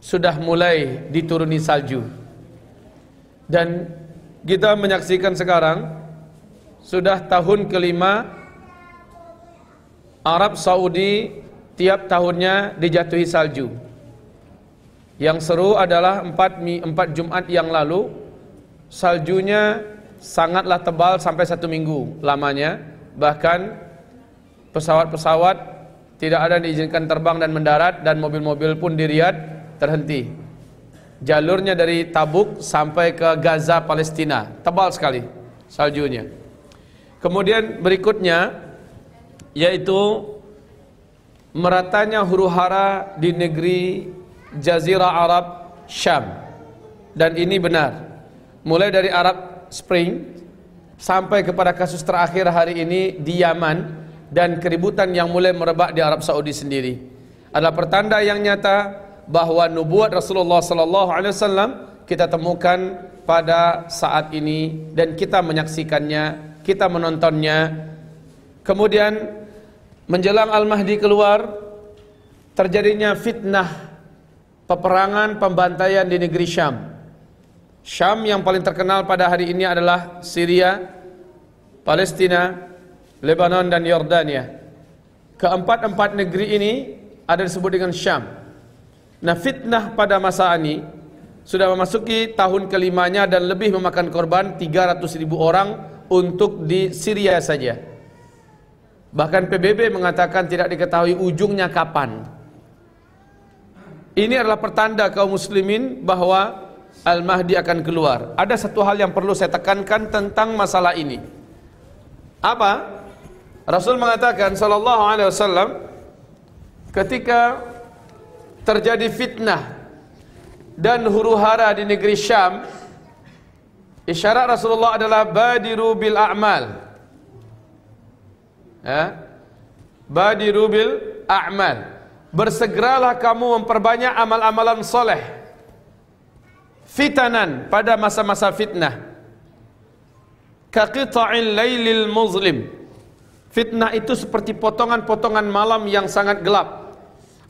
sudah mulai dituruni salju. Dan kita menyaksikan sekarang sudah tahun kelima Arab Saudi tiap tahunnya dijatuhi salju. Yang seru adalah empat, empat Jumat yang lalu saljunya sangatlah tebal sampai satu minggu lamanya. Bahkan pesawat-pesawat tidak ada diizinkan terbang dan mendarat dan mobil-mobil pun di Riyadh terhenti. Jalurnya dari Tabuk sampai ke Gaza Palestina, tebal sekali saljunya. Kemudian berikutnya yaitu meratanya huru hara di negeri Jazirah Arab Syam. Dan ini benar. Mulai dari Arab Spring sampai kepada kasus terakhir hari ini di Yaman dan keributan yang mulai merebak di Arab Saudi sendiri adalah pertanda yang nyata bahwa nubuat Rasulullah sallallahu alaihi wasallam kita temukan pada saat ini dan kita menyaksikannya, kita menontonnya. Kemudian menjelang Al-Mahdi keluar terjadinya fitnah peperangan pembantaian di negeri Syam. Syam yang paling terkenal pada hari ini adalah Syria, Palestina, Lebanon dan Yordania. Keempat-empat negeri ini ada disebut dengan Syam. Nah fitnah pada masa ini sudah memasuki tahun kelimanya dan lebih memakan korban 300 ribu orang untuk di Syria saja. Bahkan PBB mengatakan tidak diketahui ujungnya kapan. Ini adalah pertanda kaum muslimin bahwa Al-Mahdi akan keluar. Ada satu hal yang perlu saya tekankan tentang masalah ini. Apa? Rasul mengatakan sallallahu alaihi wasallam ketika terjadi fitnah dan huru-hara di negeri Syam isyarat Rasulullah adalah badiru bil a'mal. Ya? Badiru bil a'mal. Bersegeralah kamu memperbanyak amal-amalan soleh fitanan pada masa-masa fitnah. Kaqita'il lailil muzlim Fitnah itu seperti potongan-potongan malam yang sangat gelap.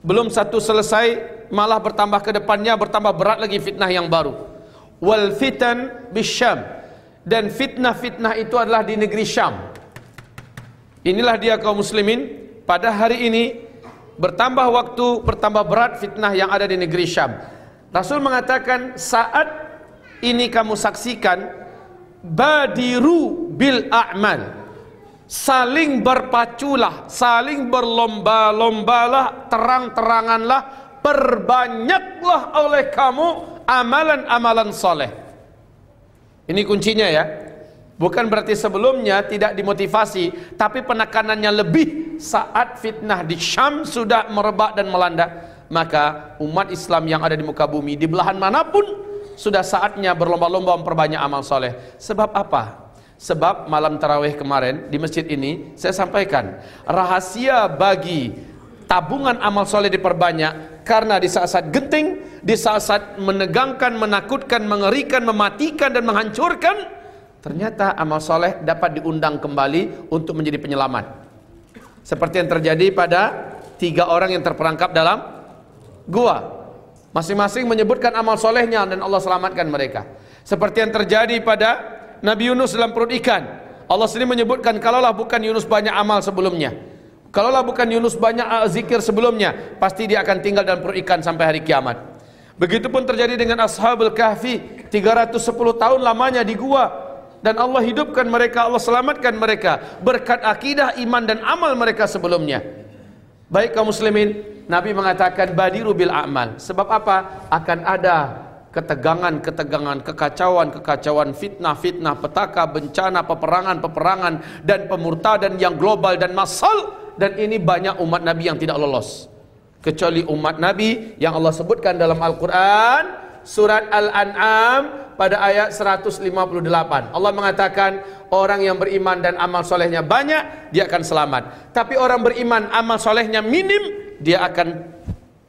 Belum satu selesai, malah bertambah ke depannya, bertambah berat lagi fitnah yang baru. Wal fitan bisyam. Dan fitnah-fitnah itu adalah di negeri Syam. Inilah dia kaum muslimin, pada hari ini bertambah waktu, bertambah berat fitnah yang ada di negeri Syam. Rasul mengatakan saat ini kamu saksikan badiru bil a'mal saling berpaculah, saling berlomba-lombalah, terang-teranganlah, perbanyaklah oleh kamu amalan-amalan soleh. Ini kuncinya ya. Bukan berarti sebelumnya tidak dimotivasi, tapi penekanannya lebih saat fitnah di Syam sudah merebak dan melanda. Maka umat Islam yang ada di muka bumi, di belahan mana pun, sudah saatnya berlomba-lomba memperbanyak amal soleh. Sebab apa? Sebab malam tarawih kemarin di masjid ini saya sampaikan rahasia bagi tabungan amal soleh diperbanyak karena di saat-saat genting, di saat-saat menegangkan, menakutkan, mengerikan, mematikan dan menghancurkan, ternyata amal soleh dapat diundang kembali untuk menjadi penyelamat. Seperti yang terjadi pada tiga orang yang terperangkap dalam gua. Masing-masing menyebutkan amal solehnya dan Allah selamatkan mereka. Seperti yang terjadi pada Nabi Yunus dalam perut ikan. Allah sendiri menyebutkan kalaulah bukan Yunus banyak amal sebelumnya. Kalaulah bukan Yunus banyak uh, zikir sebelumnya, pasti dia akan tinggal dalam perut ikan sampai hari kiamat. Begitupun terjadi dengan Ashabul Kahfi, 310 tahun lamanya di gua dan Allah hidupkan mereka, Allah selamatkan mereka berkat akidah, iman dan amal mereka sebelumnya. Baik kaum muslimin, Nabi mengatakan badiru bil amal. Sebab apa? Akan ada ketegangan-ketegangan, kekacauan-kekacauan, fitnah-fitnah, petaka, bencana, peperangan-peperangan dan pemurtadan yang global dan massal dan ini banyak umat Nabi yang tidak lolos. Kecuali umat Nabi yang Allah sebutkan dalam Al-Qur'an surat Al-An'am pada ayat 158. Allah mengatakan orang yang beriman dan amal solehnya banyak dia akan selamat. Tapi orang beriman amal solehnya minim dia akan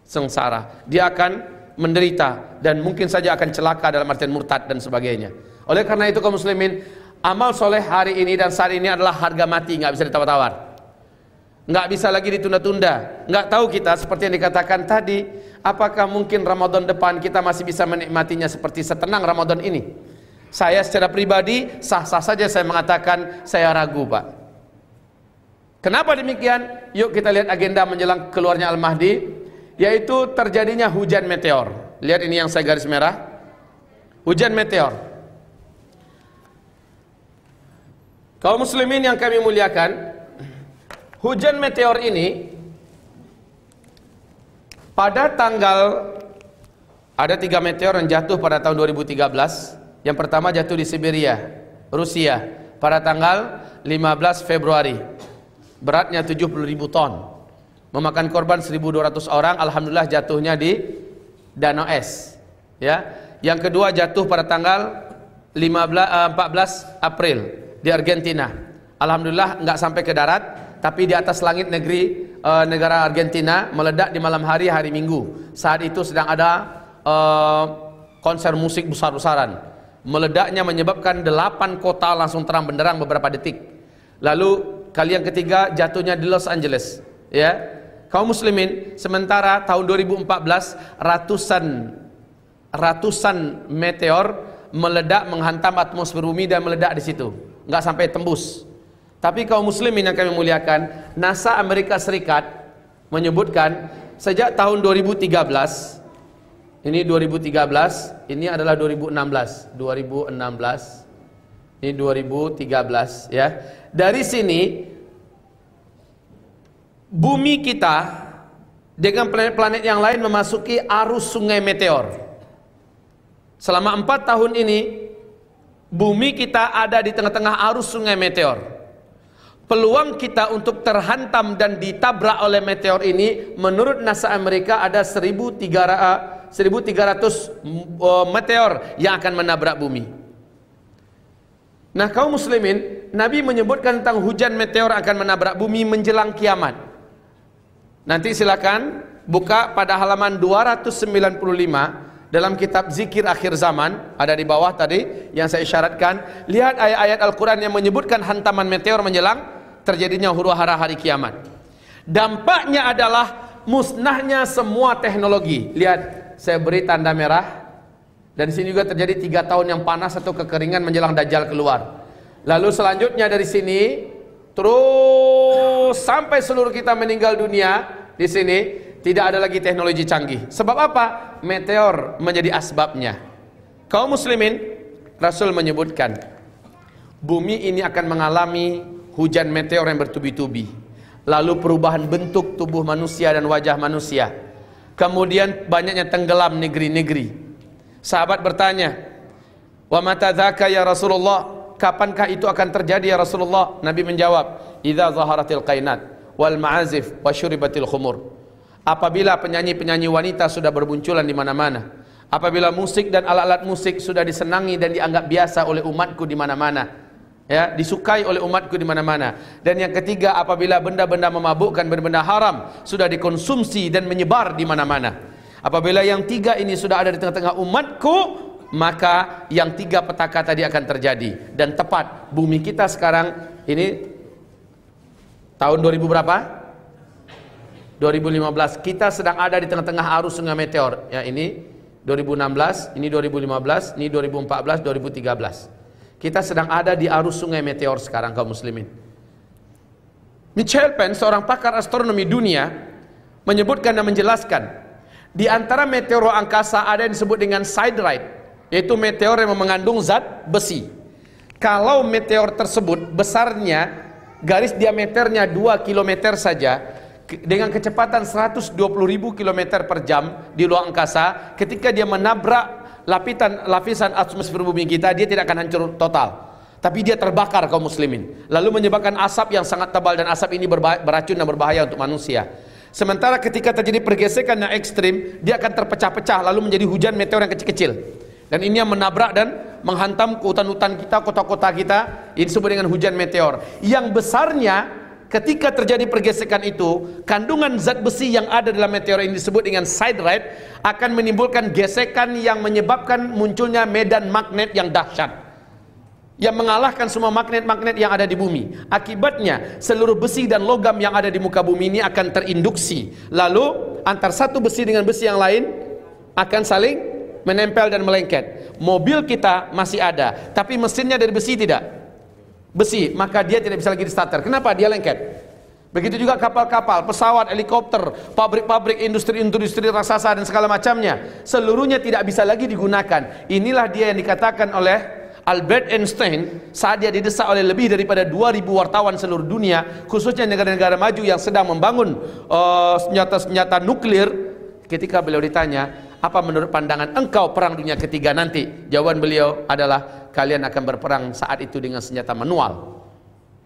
sengsara. Dia akan menderita dan mungkin saja akan celaka dalam artian murtad dan sebagainya. Oleh karena itu kaum muslimin, amal soleh hari ini dan saat ini adalah harga mati, nggak bisa ditawar-tawar. nggak bisa lagi ditunda-tunda. Nggak tahu kita seperti yang dikatakan tadi, apakah mungkin Ramadan depan kita masih bisa menikmatinya seperti setenang Ramadan ini? Saya secara pribadi sah-sah saja saya mengatakan saya ragu, Pak. Kenapa demikian? Yuk kita lihat agenda menjelang keluarnya Al-Mahdi, yaitu terjadinya hujan meteor. Lihat ini yang saya garis merah. Hujan meteor. Kaum muslimin yang kami muliakan, hujan meteor ini pada tanggal ada tiga meteor yang jatuh pada tahun 2013. Yang pertama jatuh di Siberia, Rusia pada tanggal 15 Februari. Beratnya 70 ribu ton. Memakan korban 1200 orang, alhamdulillah jatuhnya di Danau Es. Ya. Yang kedua jatuh pada tanggal 15 14 April di Argentina. Alhamdulillah nggak sampai ke darat, tapi di atas langit negeri uh, negara Argentina meledak di malam hari hari Minggu. Saat itu sedang ada uh, konser musik besar-besaran. Meledaknya menyebabkan delapan kota langsung terang benderang beberapa detik. Lalu kali yang ketiga jatuhnya di Los Angeles, ya. Kaum muslimin, sementara tahun 2014 ratusan ratusan meteor meledak menghantam atmosfer bumi dan meledak di situ. Nggak sampai tembus. Tapi kaum muslimin yang kami muliakan NASA Amerika Serikat menyebutkan sejak tahun 2013 ini 2013 ini adalah 2016 2016 ini 2013 ya. Dari sini bumi kita dengan planet-planet yang lain memasuki arus sungai meteor. Selama empat tahun ini Bumi kita ada di tengah-tengah arus sungai meteor. Peluang kita untuk terhantam dan ditabrak oleh meteor ini Menurut NASA Amerika ada 1300, 1300 uh, meteor yang akan menabrak bumi. Nah kaum muslimin Nabi menyebutkan tentang hujan meteor akan menabrak bumi menjelang kiamat Nanti silakan buka pada halaman 295 dalam kitab zikir akhir zaman. Ada di bawah tadi yang saya isyaratkan. Lihat ayat-ayat Al-Quran yang menyebutkan hantaman meteor menjelang terjadinya huru hara hari kiamat. Dampaknya adalah musnahnya semua teknologi. Lihat saya beri tanda merah. Dan di sini juga terjadi tiga tahun yang panas atau kekeringan menjelang dajjal keluar. Lalu selanjutnya dari sini terus sampai seluruh kita meninggal dunia di sini tidak ada lagi teknologi canggih. Sebab apa? Meteor menjadi asbabnya. Kaum muslimin, Rasul menyebutkan bumi ini akan mengalami hujan meteor yang bertubi-tubi. Lalu perubahan bentuk tubuh manusia dan wajah manusia. Kemudian banyaknya tenggelam negeri-negeri. Sahabat bertanya, "Wa mata ya Rasulullah?" Kapankah itu akan terjadi ya Rasulullah? Nabi menjawab, "Idza zaharatil qainat wal ma'azif wa syuribatil khumur." Apabila penyanyi-penyanyi wanita sudah bermunculan di mana-mana, apabila musik dan alat-alat musik sudah disenangi dan dianggap biasa oleh umatku di mana-mana, ya, disukai oleh umatku di mana-mana. Dan yang ketiga, apabila benda-benda memabukkan, benda-benda haram sudah dikonsumsi dan menyebar di mana-mana. Apabila yang tiga ini sudah ada di tengah-tengah umatku, maka yang tiga petaka tadi akan terjadi. Dan tepat bumi kita sekarang ini tahun 2000 berapa? 2015 kita sedang ada di tengah-tengah arus sungai meteor. Ya ini 2016 ini 2015 ini 2014 2013 kita sedang ada di arus sungai meteor sekarang kaum muslimin. Michael Penn seorang pakar astronomi dunia menyebutkan dan menjelaskan di antara meteor angkasa ada yang disebut dengan siderite yaitu meteor yang mengandung zat besi. Kalau meteor tersebut besarnya garis diameternya 2 km saja dengan kecepatan 120 ribu km per jam di luar angkasa ketika dia menabrak lapisan lapisan atmosfer bumi kita dia tidak akan hancur total. Tapi dia terbakar kaum muslimin. Lalu menyebabkan asap yang sangat tebal dan asap ini beracun dan berbahaya untuk manusia. Sementara ketika terjadi pergesekan yang ekstrim dia akan terpecah-pecah lalu menjadi hujan meteor yang kecil-kecil dan ini yang menabrak dan menghantam hutan-hutan kita, kota-kota kita ini disebut dengan hujan meteor yang besarnya ketika terjadi pergesekan itu, kandungan zat besi yang ada dalam meteor ini disebut dengan siderite akan menimbulkan gesekan yang menyebabkan munculnya medan magnet yang dahsyat. yang mengalahkan semua magnet-magnet yang ada di bumi. Akibatnya seluruh besi dan logam yang ada di muka bumi ini akan terinduksi. Lalu antar satu besi dengan besi yang lain akan saling menempel dan melengket. Mobil kita masih ada, tapi mesinnya dari besi tidak. Besi, maka dia tidak bisa lagi di starter. Kenapa? Dia lengket. Begitu juga kapal-kapal, pesawat, helikopter, pabrik-pabrik, industri-industri raksasa dan segala macamnya. Seluruhnya tidak bisa lagi digunakan. Inilah dia yang dikatakan oleh Albert Einstein saat dia didesak oleh lebih daripada 2000 wartawan seluruh dunia khususnya negara-negara maju yang sedang membangun uh, senjata-senjata uh, nuklir ketika beliau ditanya apa menurut pandangan engkau perang dunia ketiga nanti? Jawaban beliau adalah kalian akan berperang saat itu dengan senjata manual.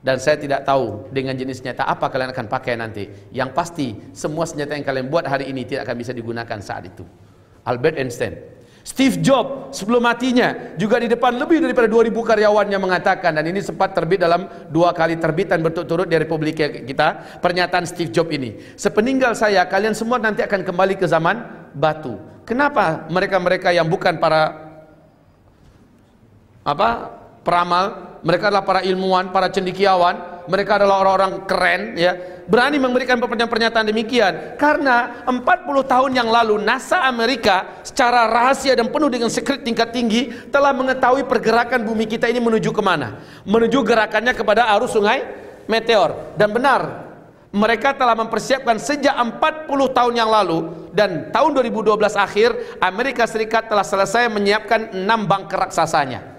Dan saya tidak tahu dengan jenis senjata apa kalian akan pakai nanti. Yang pasti semua senjata yang kalian buat hari ini tidak akan bisa digunakan saat itu. Albert Einstein. Steve Jobs sebelum matinya juga di depan lebih daripada 2000 karyawannya mengatakan dan ini sempat terbit dalam dua kali terbitan berturut-turut di Republik kita pernyataan Steve Jobs ini. Sepeninggal saya kalian semua nanti akan kembali ke zaman batu kenapa mereka-mereka yang bukan para apa peramal mereka adalah para ilmuwan para cendikiawan mereka adalah orang-orang keren ya berani memberikan pernyataan demikian. Karena 40 tahun yang lalu NASA Amerika secara rahasia dan penuh dengan sekret tingkat tinggi telah mengetahui pergerakan bumi kita ini menuju ke mana? Menuju gerakannya kepada arus sungai meteor. Dan benar mereka telah mempersiapkan sejak 40 tahun yang lalu dan tahun 2012 akhir Amerika Serikat telah selesai menyiapkan 6 bunker raksasanya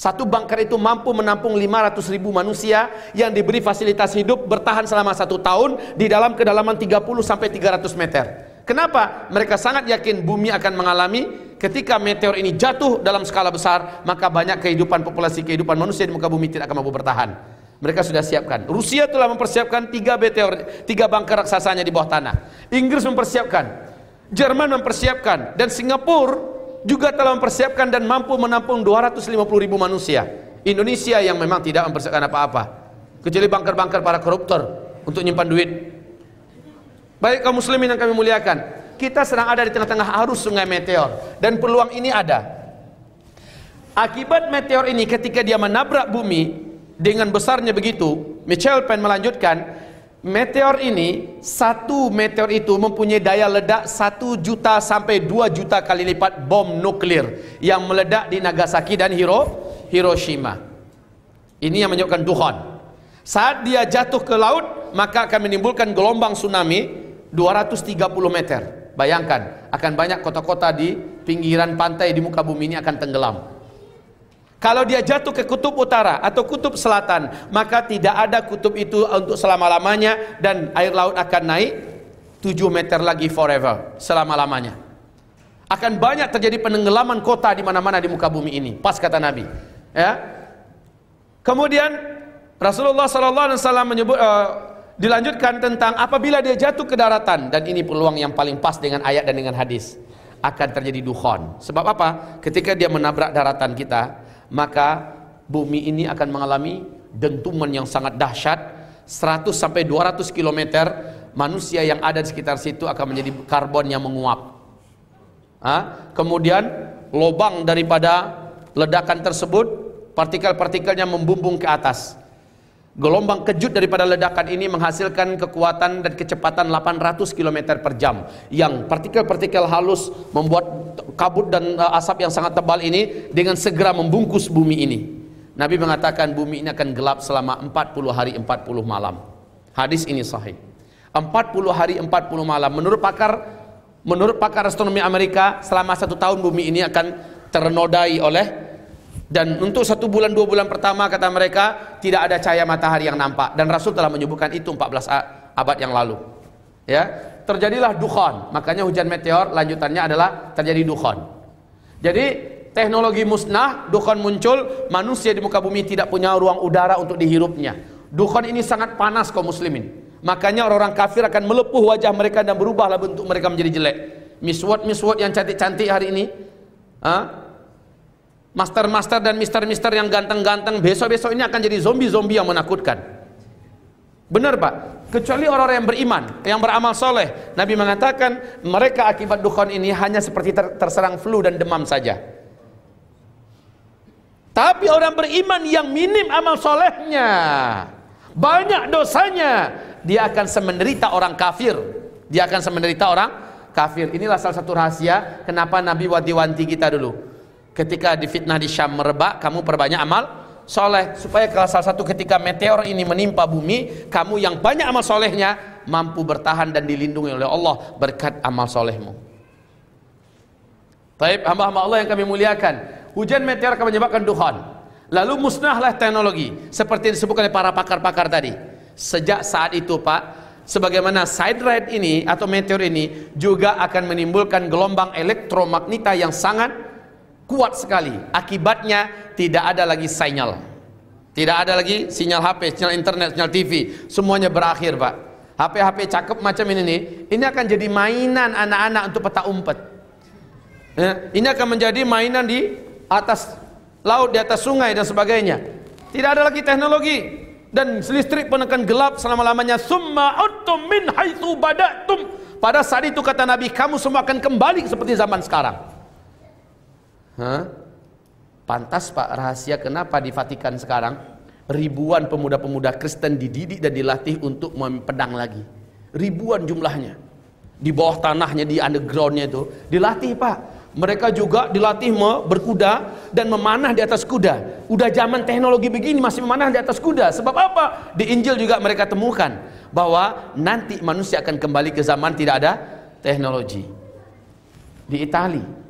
satu bunker itu mampu menampung 500 ribu manusia yang diberi fasilitas hidup bertahan selama satu tahun di dalam kedalaman 30 sampai 300 meter. Kenapa? Mereka sangat yakin bumi akan mengalami ketika meteor ini jatuh dalam skala besar, maka banyak kehidupan populasi kehidupan manusia di muka bumi tidak akan mampu bertahan. Mereka sudah siapkan. Rusia telah mempersiapkan tiga meteor, tiga bunker raksasanya di bawah tanah. Inggris mempersiapkan. Jerman mempersiapkan dan Singapura juga telah mempersiapkan dan mampu menampung 250 ribu manusia. Indonesia yang memang tidak mempersiapkan apa-apa. Kecuali bangker-bangker para koruptor untuk nyimpan duit. Baik kaum muslimin yang kami muliakan. Kita sedang ada di tengah-tengah arus sungai meteor. Dan peluang ini ada. Akibat meteor ini ketika dia menabrak bumi dengan besarnya begitu, Michel Penn melanjutkan, Meteor ini, satu meteor itu mempunyai daya ledak satu juta sampai dua juta kali lipat bom nuklir yang meledak di Nagasaki dan Hiro, Hiroshima. Ini yang menyebabkan duhon. Saat dia jatuh ke laut, maka akan menimbulkan gelombang tsunami 230 meter. Bayangkan, akan banyak kota-kota di pinggiran pantai di muka bumi ini akan tenggelam. Kalau dia jatuh ke kutub utara atau kutub selatan, maka tidak ada kutub itu untuk selama-lamanya dan air laut akan naik 7 meter lagi forever, selama-lamanya. Akan banyak terjadi penenggelaman kota di mana-mana di muka bumi ini, pas kata Nabi. Ya. Kemudian Rasulullah sallallahu alaihi wasallam menyebut uh, dilanjutkan tentang apabila dia jatuh ke daratan dan ini peluang yang paling pas dengan ayat dan dengan hadis akan terjadi dukhon. Sebab apa? Ketika dia menabrak daratan kita, maka bumi ini akan mengalami dentuman yang sangat dahsyat. 100 sampai 200 km manusia yang ada di sekitar situ akan menjadi karbon yang menguap. Ha? kemudian lubang daripada ledakan tersebut partikel-partikelnya membumbung ke atas Gelombang kejut daripada ledakan ini menghasilkan kekuatan dan kecepatan 800 km per jam yang partikel-partikel halus membuat kabut dan uh, asap yang sangat tebal ini dengan segera membungkus bumi ini. Nabi mengatakan bumi ini akan gelap selama 40 hari 40 malam. Hadis ini sahih. 40 hari 40 malam menurut pakar menurut pakar astronomi Amerika selama satu tahun bumi ini akan ternodai oleh dan untuk satu bulan dua bulan pertama kata mereka tidak ada cahaya matahari yang nampak. Dan Rasul telah menyebutkan itu 14 abad yang lalu. Ya? Terjadilah dukhon. Makanya hujan meteor lanjutannya adalah terjadi dukhon. Jadi teknologi musnah dukhon muncul manusia di muka bumi tidak punya ruang udara untuk dihirupnya. Dukhon ini sangat panas kaum muslimin. Makanya orang-orang kafir akan melepuh wajah mereka dan berubahlah bentuk mereka menjadi jelek. Miswat-miswat yang cantik-cantik hari ini. Ha? Master-master dan mister-mister yang ganteng-ganteng besok-besok ini akan jadi zombie-zombie yang menakutkan. Benar Pak? Kecuali orang-orang yang beriman, yang beramal soleh. Nabi mengatakan mereka akibat dukhon ini hanya seperti ter terserang flu dan demam saja. Tapi orang beriman yang minim amal solehnya, banyak dosanya, dia akan semenderita orang kafir. Dia akan semenderita orang kafir. Inilah salah satu rahasia kenapa Nabi wanti-wanti kita dulu. Ketika difitnah di Syam merebak, kamu perbanyak amal soleh supaya kalau salah satu ketika meteor ini menimpa bumi, kamu yang banyak amal solehnya mampu bertahan dan dilindungi oleh Allah berkat amal solehmu. Taib hamba-hamba Allah yang kami muliakan. Hujan meteor akan menyebabkan duhan. Lalu musnahlah teknologi seperti yang disebutkan oleh para pakar-pakar tadi. Sejak saat itu Pak, sebagaimana side ride ini atau meteor ini juga akan menimbulkan gelombang elektromagneta yang sangat kuat sekali. Akibatnya tidak ada lagi sinyal. Tidak ada lagi sinyal HP, sinyal internet, sinyal TV. Semuanya berakhir, Pak. HP-HP cakep macam ini nih, ini akan jadi mainan anak-anak untuk peta umpet. Ya, ini akan menjadi mainan di atas laut, di atas sungai dan sebagainya. Tidak ada lagi teknologi dan listrik pun akan gelap selama-lamanya. Summa min haitsu badatum. Pada saat itu kata Nabi, kamu semua akan kembali seperti zaman sekarang. Hah? Pantas Pak rahasia kenapa di Vatikan sekarang ribuan pemuda-pemuda Kristen dididik dan dilatih untuk mempedang lagi. Ribuan jumlahnya. Di bawah tanahnya, di undergroundnya itu. Dilatih Pak. Mereka juga dilatih berkuda dan memanah di atas kuda. Udah zaman teknologi begini masih memanah di atas kuda. Sebab apa? Di Injil juga mereka temukan bahwa nanti manusia akan kembali ke zaman tidak ada teknologi. Di Italia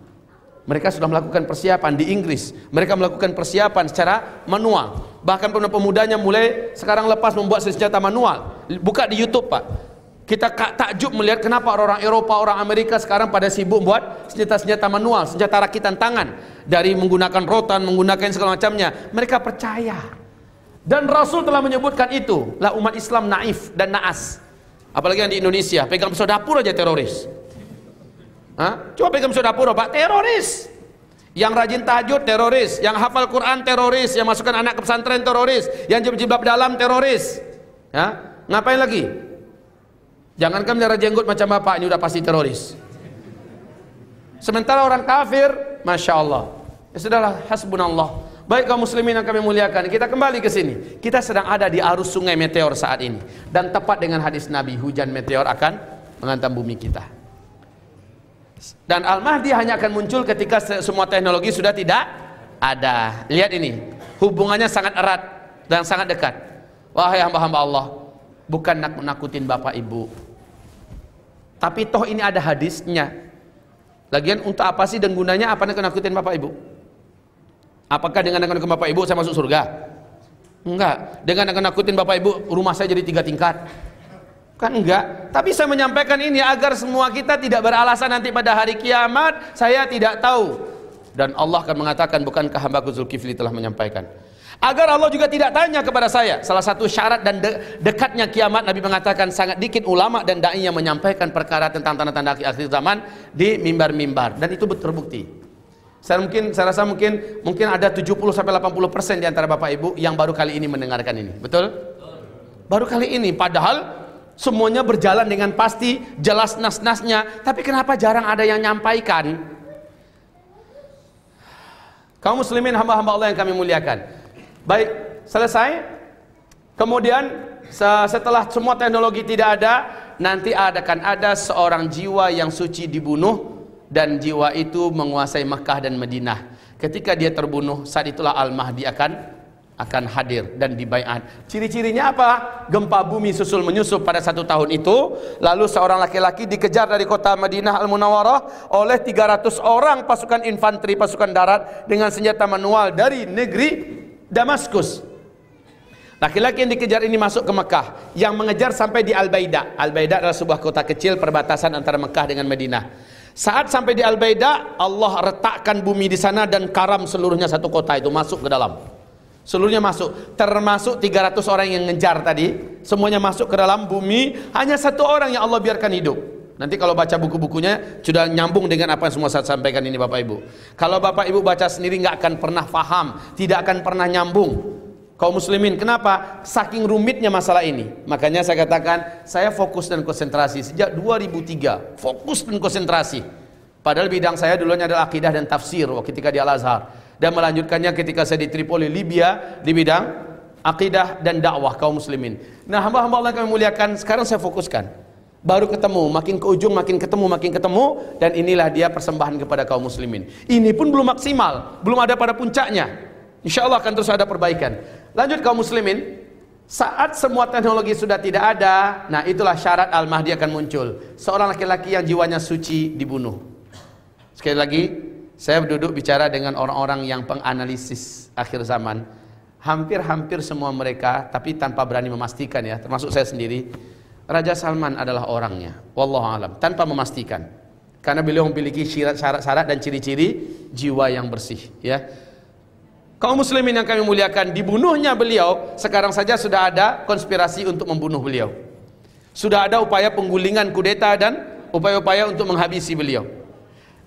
mereka sudah melakukan persiapan di Inggris. Mereka melakukan persiapan secara manual. Bahkan pemuda-pemudanya mulai sekarang lepas membuat senjata manual. Buka di YouTube, Pak. Kita takjub melihat kenapa orang Eropa, orang Amerika sekarang pada sibuk buat senjata-senjata manual, senjata rakitan tangan dari menggunakan rotan, menggunakan segala macamnya. Mereka percaya. Dan Rasul telah menyebutkan itu. Lah umat Islam naif dan naas. Apalagi yang di Indonesia, pegang pisau dapur aja teroris. Hah? Coba pegang pisau dapur, Pak, teroris. Yang rajin tahajud teroris, yang hafal Quran teroris, yang masukkan anak ke pesantren teroris, yang jilbab dalam teroris. Ya? Ngapain lagi? Jangankan melihara jenggot macam bapak ini udah pasti teroris. Sementara orang kafir, masya Allah. Ya sudahlah, hasbunallah. Baik kaum muslimin yang kami muliakan, kita kembali ke sini. Kita sedang ada di arus sungai meteor saat ini. Dan tepat dengan hadis Nabi, hujan meteor akan menghantam bumi kita. Dan Al-Mahdi hanya akan muncul ketika semua teknologi sudah tidak ada. Lihat ini, hubungannya sangat erat dan sangat dekat. Wahai hamba-hamba Allah, bukan nakut-nakutin bapak ibu, tapi toh ini ada hadisnya. Lagian untuk apa sih dan gunanya apa yang nakutin Bapak Ibu? Apakah dengan nakut Bapak Ibu saya masuk surga? Enggak. Dengan nakutin Bapak Ibu rumah saya jadi tiga tingkat. Kan enggak. Tapi saya menyampaikan ini agar semua kita tidak beralasan nanti pada hari kiamat saya tidak tahu. Dan Allah akan mengatakan bukankah hambaku Zulkifli telah menyampaikan? Agar Allah juga tidak tanya kepada saya. Salah satu syarat dan de dekatnya kiamat Nabi mengatakan sangat dikit ulama dan dai yang menyampaikan perkara tentang tanda-tanda akhir zaman di mimbar-mimbar. Dan itu terbukti. Saya mungkin saya rasa mungkin mungkin ada 70 sampai 80 persen di antara bapak ibu yang baru kali ini mendengarkan ini. Betul? Baru kali ini. Padahal semuanya berjalan dengan pasti jelas nas-nasnya tapi kenapa jarang ada yang nyampaikan kaum muslimin hamba-hamba Allah yang kami muliakan Baik, selesai. Kemudian setelah semua teknologi tidak ada, nanti akan ada seorang jiwa yang suci dibunuh dan jiwa itu menguasai Mekah dan Madinah. Ketika dia terbunuh, saat itulah Al-Mahdi akan akan hadir dan dibaiat. Ciri-cirinya apa? Gempa bumi susul menyusup pada satu tahun itu. Lalu seorang laki-laki dikejar dari kota Madinah Al-Munawwarah oleh 300 orang pasukan infanteri, pasukan darat dengan senjata manual dari negeri Damaskus. Laki-laki yang dikejar ini masuk ke Mekah, yang mengejar sampai di Al-Baida. Al-Baida adalah sebuah kota kecil perbatasan antara Mekah dengan Madinah. Saat sampai di Al-Baida, Allah retakkan bumi di sana dan karam seluruhnya satu kota itu masuk ke dalam. Seluruhnya masuk, termasuk 300 orang yang ngejar tadi, semuanya masuk ke dalam bumi, hanya satu orang yang Allah biarkan hidup. Nanti kalau baca buku-bukunya sudah nyambung dengan apa yang semua saya sampaikan ini Bapak Ibu. Kalau Bapak Ibu baca sendiri nggak akan pernah faham, tidak akan pernah nyambung. Kaum muslimin, kenapa? Saking rumitnya masalah ini. Makanya saya katakan, saya fokus dan konsentrasi sejak 2003. Fokus dan konsentrasi. Padahal bidang saya dulunya adalah akidah dan tafsir ketika di Al-Azhar. Dan melanjutkannya ketika saya di Tripoli Libya di bidang akidah dan dakwah kaum muslimin. Nah, hamba-hamba Allah kami muliakan, sekarang saya fokuskan. Baru ketemu, makin ke ujung, makin ketemu, makin ketemu dan inilah dia persembahan kepada kaum muslimin. Ini pun belum maksimal, belum ada pada puncaknya. Insya Allah akan terus ada perbaikan. Lanjut kaum muslimin, saat semua teknologi sudah tidak ada, nah itulah syarat Al-Mahdi akan muncul. Seorang laki-laki yang jiwanya suci dibunuh. Sekali lagi, saya duduk bicara dengan orang-orang yang penganalisis akhir zaman. Hampir-hampir semua mereka, tapi tanpa berani memastikan ya, termasuk saya sendiri. Raja Salman adalah orangnya, wallahu alam, tanpa memastikan. Karena beliau memiliki syarat-syarat dan ciri-ciri jiwa yang bersih, ya. Kaum muslimin yang kami muliakan, dibunuhnya beliau, sekarang saja sudah ada konspirasi untuk membunuh beliau. Sudah ada upaya penggulingan kudeta dan upaya-upaya untuk menghabisi beliau.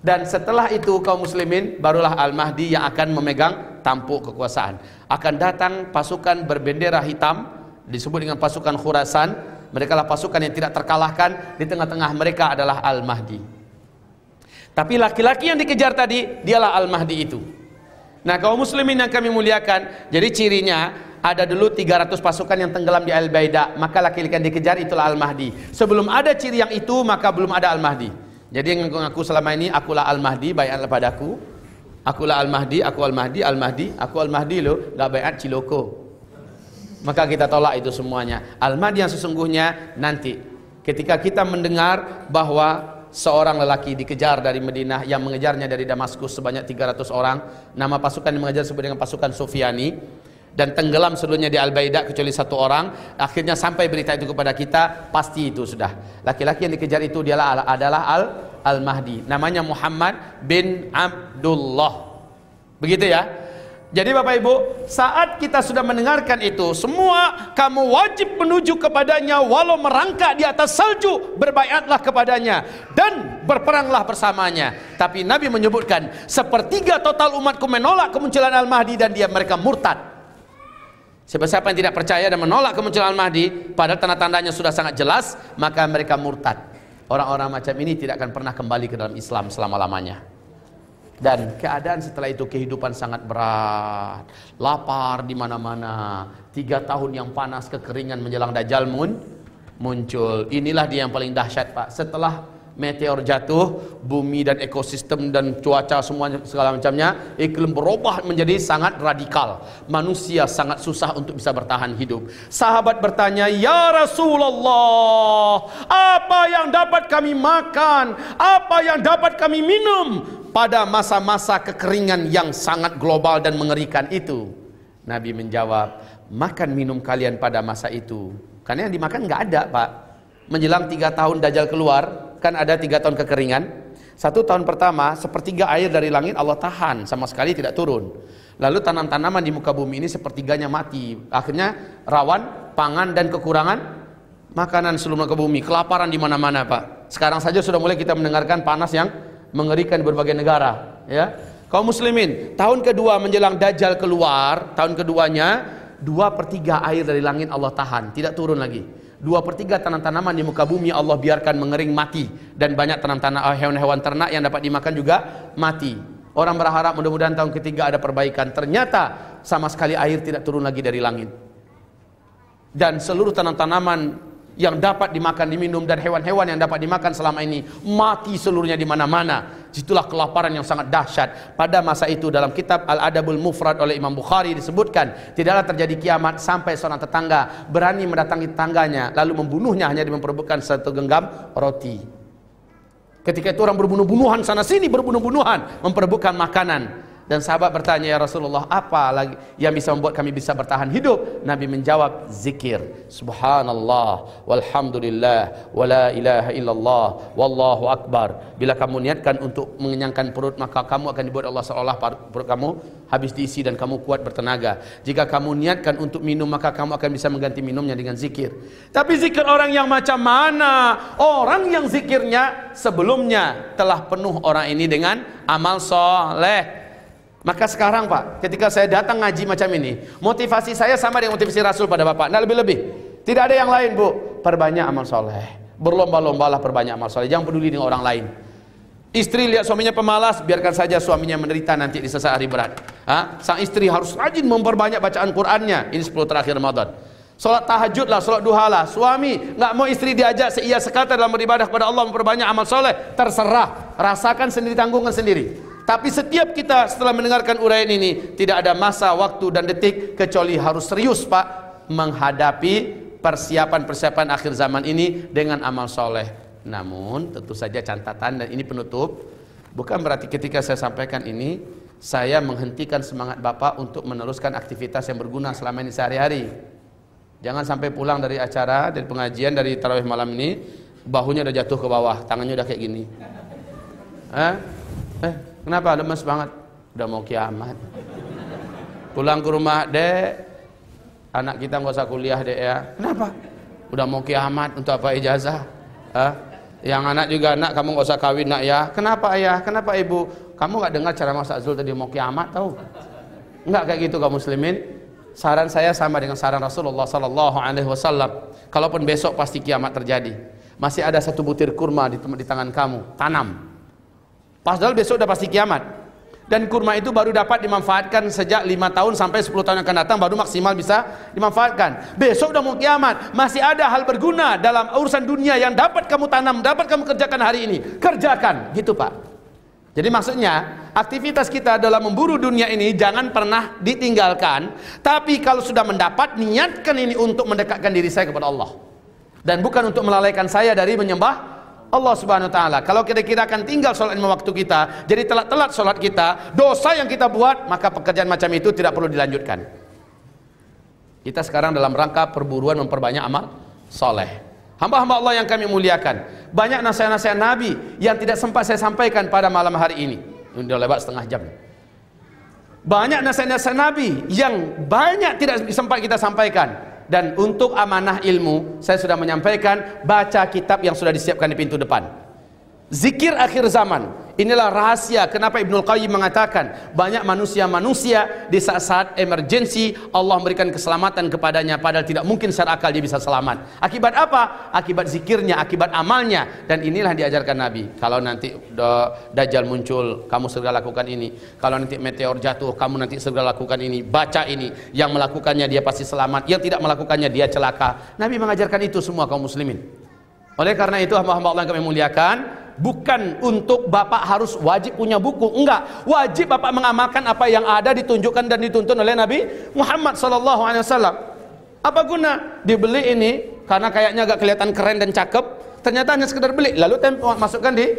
Dan setelah itu kaum muslimin barulah Al-Mahdi yang akan memegang tampuk kekuasaan. Akan datang pasukan berbendera hitam disebut dengan pasukan Khurasan. Mereka lah pasukan yang tidak terkalahkan. Di tengah-tengah mereka adalah Al-Mahdi. Tapi laki-laki yang dikejar tadi dialah Al-Mahdi itu. Nah kaum muslimin yang kami muliakan, jadi cirinya ada dulu 300 pasukan yang tenggelam di Al-Baida, maka laki-laki yang dikejar itulah Al-Mahdi. Sebelum ada ciri yang itu, maka belum ada Al-Mahdi. Jadi yang ngaku selama ini akulah Al-Mahdi, bayatlah padaku. Akulah Al-Mahdi, aku Al-Mahdi, Al-Mahdi, aku Al-Mahdi lo, gak bayat ciloko. Maka kita tolak itu semuanya. Al-Mahdi yang sesungguhnya nanti ketika kita mendengar bahwa seorang lelaki dikejar dari Madinah yang mengejarnya dari Damaskus sebanyak 300 orang, nama pasukan yang mengejar disebut dengan pasukan Sufyani dan tenggelam seluruhnya di Al-Baida kecuali satu orang. Akhirnya sampai berita itu kepada kita pasti itu sudah. Laki-laki yang dikejar itu dialah adalah Al Al-Mahdi. Namanya Muhammad bin Abdullah. Begitu ya? Jadi Bapak Ibu, saat kita sudah mendengarkan itu, semua kamu wajib menuju kepadanya walau merangkak di atas salju, berbayatlah kepadanya dan berperanglah bersamanya. Tapi Nabi menyebutkan, sepertiga total umatku menolak kemunculan Al-Mahdi dan dia mereka murtad. Siapa-siapa yang tidak percaya dan menolak kemunculan Mahdi, padahal tanda-tandanya sudah sangat jelas, maka mereka murtad. Orang-orang macam ini tidak akan pernah kembali ke dalam Islam selama-lamanya. Dan keadaan setelah itu kehidupan sangat berat, lapar di mana-mana, tiga tahun yang panas kekeringan menjelang Dajjal mun muncul. Inilah dia yang paling dahsyat pak. Setelah meteor jatuh, bumi dan ekosistem dan cuaca semuanya segala macamnya, iklim berubah menjadi sangat radikal. Manusia sangat susah untuk bisa bertahan hidup. Sahabat bertanya, "Ya Rasulullah, apa yang dapat kami makan? Apa yang dapat kami minum pada masa-masa kekeringan yang sangat global dan mengerikan itu?" Nabi menjawab, "Makan minum kalian pada masa itu." Karena yang dimakan nggak ada, Pak. Menjelang tiga tahun Dajjal keluar, kan ada tiga tahun kekeringan. Satu tahun pertama, sepertiga air dari langit Allah tahan, sama sekali tidak turun. Lalu tanam-tanaman di muka bumi ini sepertiganya mati. Akhirnya rawan pangan dan kekurangan makanan seluruh muka bumi. Kelaparan di mana-mana, Pak. Sekarang saja sudah mulai kita mendengarkan panas yang mengerikan di berbagai negara. Ya, kaum muslimin, tahun kedua menjelang Dajjal keluar, tahun keduanya dua per tiga air dari langit Allah tahan, tidak turun lagi dua per tiga tanam-tanaman di muka bumi Allah biarkan mengering mati. Dan banyak tanam-tanam hewan-hewan ternak yang dapat dimakan juga mati. Orang berharap mudah-mudahan tahun ketiga ada perbaikan. Ternyata sama sekali air tidak turun lagi dari langit. Dan seluruh tanam-tanaman yang dapat dimakan diminum dan hewan-hewan yang dapat dimakan selama ini mati seluruhnya di mana-mana. Itulah kelaparan yang sangat dahsyat. Pada masa itu dalam kitab Al-Adabul Mufrad oleh Imam Bukhari disebutkan tidaklah terjadi kiamat sampai seorang tetangga berani mendatangi tetangganya lalu membunuhnya hanya memperebutkan satu genggam roti. Ketika itu orang berbunuh-bunuhan sana sini berbunuh-bunuhan memperebutkan makanan. Dan sahabat bertanya, "Ya Rasulullah, apa lagi yang bisa membuat kami bisa bertahan hidup?" Nabi menjawab, "Zikir. Subhanallah, walhamdulillah, wala ilaha illallah, wallahu akbar." Bila kamu niatkan untuk mengenyangkan perut, maka kamu akan dibuat Allah seolah perut kamu habis diisi dan kamu kuat bertenaga. Jika kamu niatkan untuk minum, maka kamu akan bisa mengganti minumnya dengan zikir. Tapi zikir orang yang macam mana? Orang yang zikirnya sebelumnya telah penuh orang ini dengan amal soleh maka sekarang Pak, ketika saya datang ngaji macam ini, motivasi saya sama dengan motivasi Rasul pada Bapak. Nah lebih-lebih. Tidak ada yang lain Bu. Perbanyak amal soleh. Berlomba-lombalah perbanyak amal soleh. Jangan peduli dengan orang lain. Istri lihat suaminya pemalas, biarkan saja suaminya menderita nanti di sesaat hari berat. Ha? Sang istri harus rajin memperbanyak bacaan Qurannya. Ini 10 terakhir Ramadan. Salat tahajud lah, salat duha lah. Suami nggak mau istri diajak seia sekata dalam beribadah kepada Allah memperbanyak amal soleh. Terserah, rasakan sendiri, tanggungkan sendiri. Tapi setiap kita setelah mendengarkan uraian ini tidak ada masa, waktu dan detik kecuali harus serius Pak menghadapi persiapan-persiapan akhir zaman ini dengan amal soleh. Namun tentu saja catatan dan ini penutup bukan berarti ketika saya sampaikan ini saya menghentikan semangat Bapak untuk meneruskan aktivitas yang berguna selama ini sehari-hari. Jangan sampai pulang dari acara, dari pengajian, dari tarawih malam ini, bahunya udah jatuh ke bawah, tangannya udah kayak gini. Eh, eh, kenapa lemes banget? Udah mau kiamat. Pulang ke rumah, dek, anak kita nggak usah kuliah dek ya. Kenapa? Udah mau kiamat untuk apa ijazah? Eh, yang anak juga anak kamu nggak usah kawin nak ya. Kenapa ayah? Kenapa ibu? Kamu nggak dengar cara Mas Azul tadi mau kiamat tahu? Enggak kayak gitu kaum muslimin. Saran saya sama dengan saran Rasulullah sallallahu alaihi wasallam. Kalaupun besok pasti kiamat terjadi. Masih ada satu butir kurma di tangan kamu, tanam. Padahal besok udah pasti kiamat. Dan kurma itu baru dapat dimanfaatkan sejak 5 tahun sampai 10 tahun yang akan datang baru maksimal bisa dimanfaatkan. Besok udah mau kiamat, masih ada hal berguna dalam urusan dunia yang dapat kamu tanam, dapat kamu kerjakan hari ini. Kerjakan, gitu Pak. Jadi maksudnya aktivitas kita dalam memburu dunia ini jangan pernah ditinggalkan. Tapi kalau sudah mendapat niatkan ini untuk mendekatkan diri saya kepada Allah. Dan bukan untuk melalaikan saya dari menyembah Allah Subhanahu wa taala. Kalau kira-kira akan tinggal sholat lima waktu kita, jadi telat-telat sholat kita, dosa yang kita buat, maka pekerjaan macam itu tidak perlu dilanjutkan. Kita sekarang dalam rangka perburuan memperbanyak amal soleh. Hamba-hamba Allah yang kami muliakan. Banyak nasihat-nasihat Nabi yang tidak sempat saya sampaikan pada malam hari ini. Sudah lewat setengah jam. Banyak nasihat-nasihat Nabi yang banyak tidak sempat kita sampaikan. Dan untuk amanah ilmu, saya sudah menyampaikan baca kitab yang sudah disiapkan di pintu depan. Zikir akhir zaman Inilah rahasia kenapa Ibnu Qayyim mengatakan banyak manusia-manusia di saat-saat emergensi Allah memberikan keselamatan kepadanya padahal tidak mungkin secara akal dia bisa selamat. Akibat apa? Akibat zikirnya, akibat amalnya dan inilah diajarkan Nabi. Kalau nanti dajjal muncul, kamu segera lakukan ini. Kalau nanti meteor jatuh, kamu nanti segera lakukan ini. Baca ini. Yang melakukannya dia pasti selamat, yang tidak melakukannya dia celaka. Nabi mengajarkan itu semua kaum muslimin. Oleh karena itu hamba-hamba Allah yang kami muliakan, bukan untuk Bapak harus wajib punya buku, enggak. Wajib Bapak mengamalkan apa yang ada ditunjukkan dan dituntun oleh Nabi Muhammad sallallahu alaihi wasallam. Apa guna dibeli ini karena kayaknya agak kelihatan keren dan cakep, ternyata hanya sekedar beli. Lalu tempo masukkan di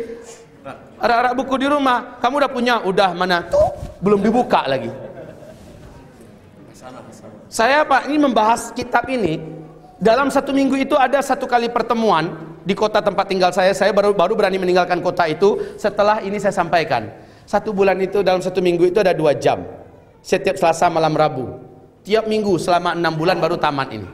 rak-rak buku di rumah. Kamu udah punya, udah mana? Tuh, belum dibuka lagi. Saya Pak ini membahas kitab ini dalam satu minggu itu ada satu kali pertemuan di kota tempat tinggal saya, saya baru baru berani meninggalkan kota itu setelah ini saya sampaikan. Satu bulan itu dalam satu minggu itu ada dua jam. Setiap Selasa malam Rabu. Tiap minggu selama enam bulan baru tamat ini.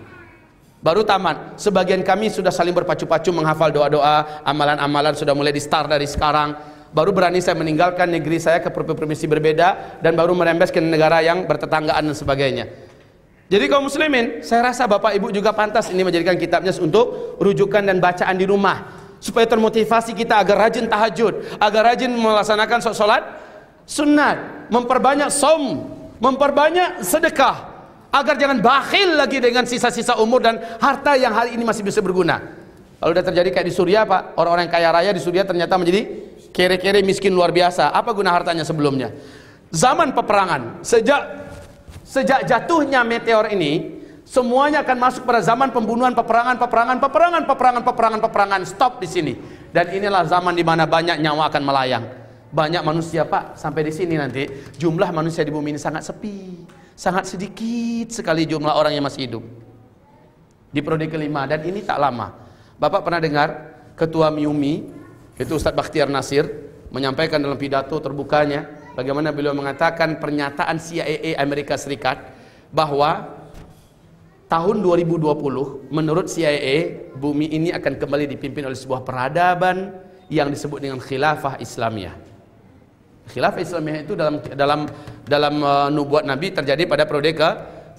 Baru tamat. Sebagian kami sudah saling berpacu-pacu menghafal doa-doa, amalan-amalan sudah mulai di start dari sekarang. Baru berani saya meninggalkan negeri saya ke provinsi berbeda dan baru merembes ke negara yang bertetanggaan dan sebagainya. Jadi kaum muslimin, saya rasa Bapak Ibu juga pantas ini menjadikan kitabnya untuk rujukan dan bacaan di rumah supaya termotivasi kita agar rajin tahajud, agar rajin melaksanakan sholat sunat, memperbanyak som, memperbanyak sedekah, agar jangan bakhil lagi dengan sisa-sisa umur dan harta yang hari ini masih bisa berguna. Kalau sudah terjadi kayak di Suriah Pak, orang-orang yang kaya raya di Suriah ternyata menjadi kere-kere miskin luar biasa. Apa guna hartanya sebelumnya? Zaman peperangan, sejak Sejak jatuhnya meteor ini, semuanya akan masuk pada zaman pembunuhan, peperangan, peperangan, peperangan, peperangan, peperangan, peperangan. Stop di sini. Dan inilah zaman di mana banyak nyawa akan melayang. Banyak manusia, Pak, sampai di sini nanti jumlah manusia di bumi ini sangat sepi, sangat sedikit sekali jumlah orang yang masih hidup. Di periode kelima dan ini tak lama. Bapak pernah dengar Ketua Miumi, itu Ustadz Bakhtiar Nasir, menyampaikan dalam pidato terbukanya bagaimana beliau mengatakan pernyataan CIA Amerika Serikat bahwa tahun 2020 menurut CIA bumi ini akan kembali dipimpin oleh sebuah peradaban yang disebut dengan khilafah Islamiyah. Khilafah Islamiyah itu dalam dalam dalam uh, nubuat Nabi terjadi pada periode ke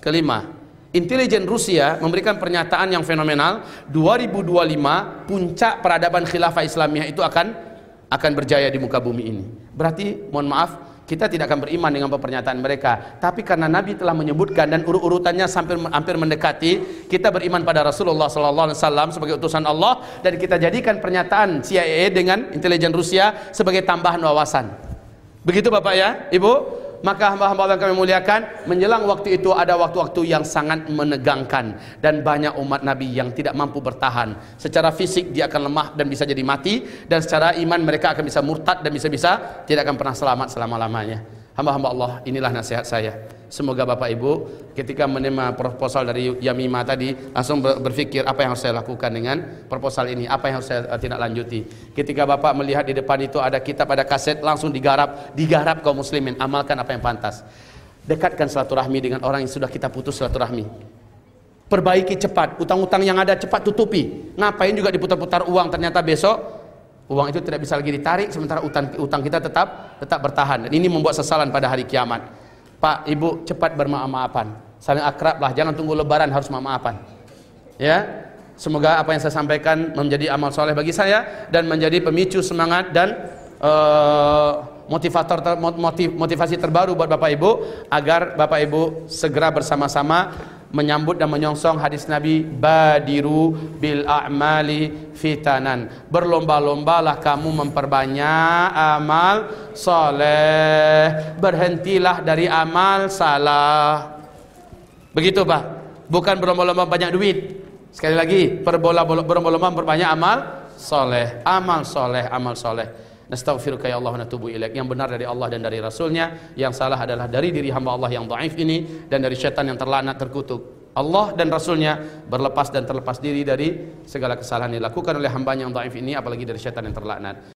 kelima. Intelijen Rusia memberikan pernyataan yang fenomenal 2025 puncak peradaban khilafah Islamiyah itu akan akan berjaya di muka bumi ini. Berarti mohon maaf kita tidak akan beriman dengan pernyataan mereka. Tapi karena Nabi telah menyebutkan dan urut-urutannya sampai hampir mendekati kita beriman pada Rasulullah sallallahu alaihi wasallam sebagai utusan Allah dan kita jadikan pernyataan CIA dengan intelijen Rusia sebagai tambahan wawasan. Begitu Bapak ya? Ibu maka hamba-hamba yang kami muliakan menjelang waktu itu ada waktu-waktu yang sangat menegangkan. Dan banyak umat Nabi yang tidak mampu bertahan. Secara fisik dia akan lemah dan bisa jadi mati. Dan secara iman mereka akan bisa murtad dan bisa-bisa tidak akan pernah selamat selama-lamanya hamba-hamba Allah inilah nasihat saya. Semoga Bapak Ibu ketika menerima proposal dari Yamima tadi langsung berpikir apa yang harus saya lakukan dengan proposal ini apa yang harus saya uh, tindak lanjuti. Ketika Bapak melihat di depan itu ada kitab ada kaset langsung digarap digarap kaum muslimin amalkan apa yang pantas. Dekatkan silaturahmi dengan orang yang sudah kita putus silaturahmi. Perbaiki cepat utang-utang yang ada cepat tutupi. Ngapain juga diputar-putar uang ternyata besok Uang itu tidak bisa lagi ditarik sementara utang utang kita tetap tetap bertahan dan ini membuat sesalan pada hari kiamat. Pak, Ibu cepat bermaaf-maafan. Saling akrablah, jangan tunggu lebaran harus maaf-maafan. Ya. Semoga apa yang saya sampaikan menjadi amal soleh bagi saya dan menjadi pemicu semangat dan uh, motivator motiv, motivasi terbaru buat Bapak Ibu agar Bapak Ibu segera bersama-sama menyambut dan menyongsong hadis Nabi badiru bil a'mali fitanan. Berlomba-lombalah kamu memperbanyak amal soleh. Berhentilah dari amal salah. Begitu Pak. Bukan berlomba-lomba banyak duit. Sekali lagi berlomba-lomba berbanyak amal soleh. Amal soleh amal soleh Nastaghfiruka ya Allah natubu ilaik. Yang benar dari Allah dan dari Rasulnya, yang salah adalah dari diri hamba Allah yang dhaif ini dan dari syaitan yang terlaknat terkutuk. Allah dan Rasulnya berlepas dan terlepas diri dari segala kesalahan yang dilakukan oleh hambanya yang dhaif ini apalagi dari syaitan yang terlaknat.